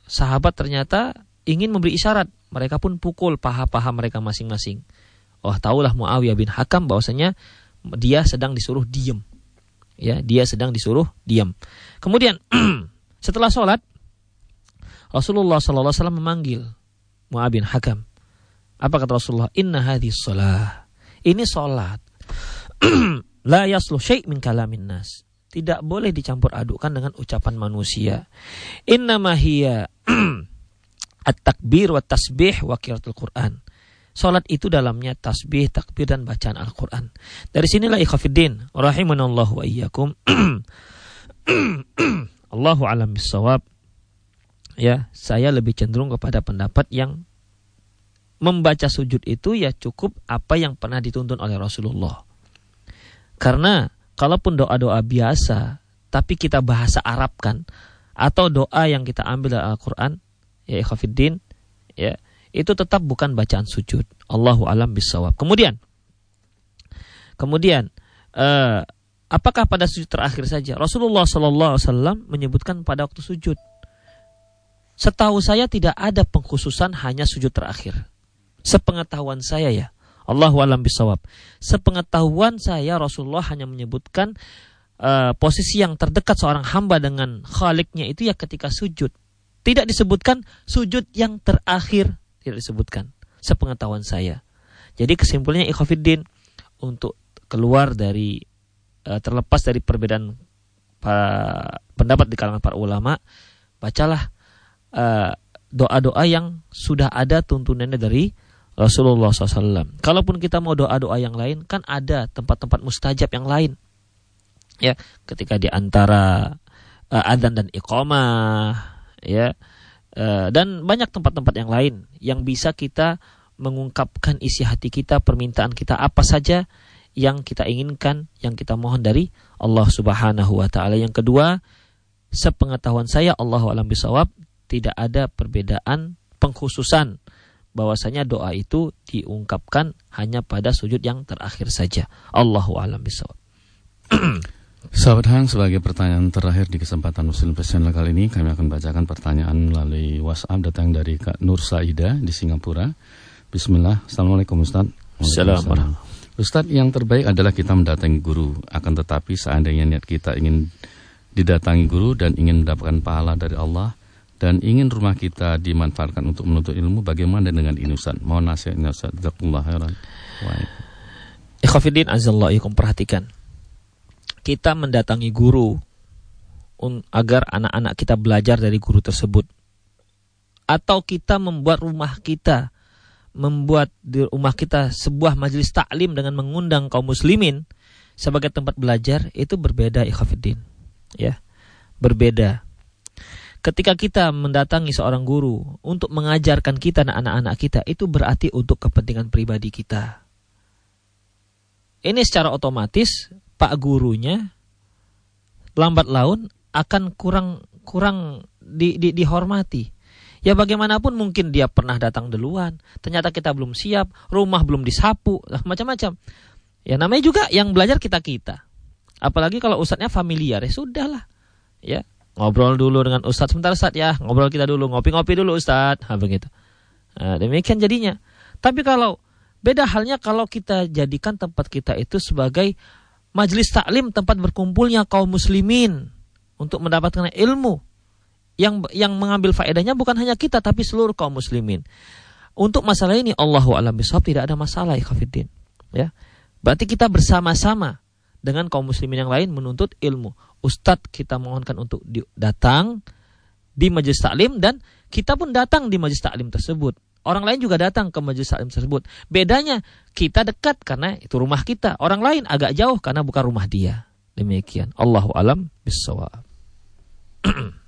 sahabat ternyata ingin memberi isyarat. Mereka pun pukul paha-paha mereka masing-masing. Oh, tahulah Muawiyah bin Hakam bahwasanya dia sedang disuruh diam ya dia sedang disuruh diam. Kemudian setelah sholat Rasulullah Sallallahu Alaihi memanggil Mu'ab bin Hakam. Apa kata Rasulullah? Inna hadis sholat. Ini sholat. La yaslu syai' min kalamin nas. Tidak boleh dicampur adukkan dengan ucapan manusia. Inna mahiyya at-takbir wa tasbih wa qiraatul Qur'an. Salat itu dalamnya tasbih, takbir dan bacaan Al-Qur'an. Dari sinilah ikhafiddin rahimanallahu wa iyyakum. Allahu alam bisawab. Ya, saya lebih cenderung kepada pendapat yang membaca sujud itu ya cukup apa yang pernah dituntun oleh Rasulullah. Karena kalaupun doa-doa biasa tapi kita bahasa Arab kan atau doa yang kita ambil dari Al-Qur'an ya ikhafiddin ya itu tetap bukan bacaan sujud. Allahu alam bisawab. Kemudian kemudian uh, apakah pada sujud terakhir saja? Rasulullah Shallallahu alaihi wasallam menyebutkan pada waktu sujud. Setahu saya tidak ada pengkhususan hanya sujud terakhir. Sepengetahuan saya ya. Allahu alam bisawab. Sepengetahuan saya Rasulullah hanya menyebutkan uh, posisi yang terdekat seorang hamba dengan khaliknya itu ya ketika sujud. Tidak disebutkan sujud yang terakhir tidak disebutkan sepengetahuan saya. Jadi kesimpulannya ikhafiddin untuk keluar dari uh, terlepas dari perbedaan pendapat di kalangan para ulama, bacalah uh, doa-doa yang sudah ada tuntunannya dari Rasulullah SAW. Kalaupun kita mau doa-doa yang lain, kan ada tempat-tempat mustajab yang lain. Ya, ketika di antara uh, adzan dan iqamah, ya, Eh, dan banyak tempat-tempat yang lain yang bisa kita mengungkapkan isi hati kita, permintaan kita apa saja yang kita inginkan, yang kita mohon dari Allah Subhanahu wa taala. Yang kedua, sepengetahuan saya Allah alam bisawab tidak ada perbedaan pengkhususan bahwasanya doa itu diungkapkan hanya pada sujud yang terakhir saja. Allahu alam bisawab. Sahabat Hang, sebagai pertanyaan terakhir di kesempatan Muslim Channel kali ini, kami akan bacakan pertanyaan melalui WhatsApp datang dari Kak Nur Saida di Singapura. Bismillah, Assalamualaikum Ustaz. Assalamualaikum. Ustaz, yang terbaik adalah kita mendatangi guru. Akan tetapi seandainya niat kita ingin didatangi guru dan ingin mendapatkan pahala dari Allah dan ingin rumah kita dimanfaatkan untuk menuntut ilmu, bagaimana dengan ini Ustaz? Mohon nasihatnya Ustaz. Jazakumullah khairan. Ikhafidin azallahikum perhatikan. Kita mendatangi guru agar anak-anak kita belajar dari guru tersebut. Atau kita membuat rumah kita membuat di rumah kita sebuah majelis taklim dengan mengundang kaum muslimin sebagai tempat belajar itu berbeda ikhafidin ya berbeda. Ketika kita mendatangi seorang guru untuk mengajarkan kita anak-anak kita itu berarti untuk kepentingan pribadi kita. Ini secara otomatis pak gurunya lambat laun akan kurang kurang di, di, dihormati Ya bagaimanapun mungkin dia pernah datang duluan, ternyata kita belum siap, rumah belum disapu, macam-macam. Ya namanya juga yang belajar kita-kita. Apalagi kalau ustadznya familiar, ya sudahlah. Ya, ngobrol dulu dengan ustadz sebentar ustadz ya, ngobrol kita dulu, ngopi-ngopi dulu ustadz, ha, begitu. Nah, demikian jadinya. Tapi kalau beda halnya kalau kita jadikan tempat kita itu sebagai majelis taklim tempat berkumpulnya kaum muslimin untuk mendapatkan ilmu yang yang mengambil faedahnya bukan hanya kita tapi seluruh kaum muslimin. Untuk masalah ini Allahu alam bisawab tidak ada masalah ya Khafidin. Ya. Berarti kita bersama-sama dengan kaum muslimin yang lain menuntut ilmu. Ustadz kita mohonkan untuk datang di majelis taklim dan kita pun datang di majelis taklim tersebut. Orang lain juga datang ke majelis taklim tersebut. Bedanya kita dekat karena itu rumah kita. Orang lain agak jauh karena bukan rumah dia. Demikian. Allahu alam bisawab.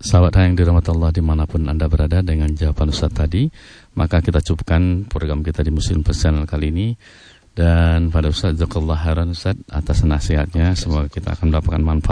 Sahabat yang dirahmati Allah di mana pun Anda berada dengan jawaban Ustaz tadi Maka kita cukupkan program kita di Muslim Pesan kali ini Dan pada Ustaz Jazakallah Heran Ustaz atas nasihatnya Semoga kita akan mendapatkan manfaat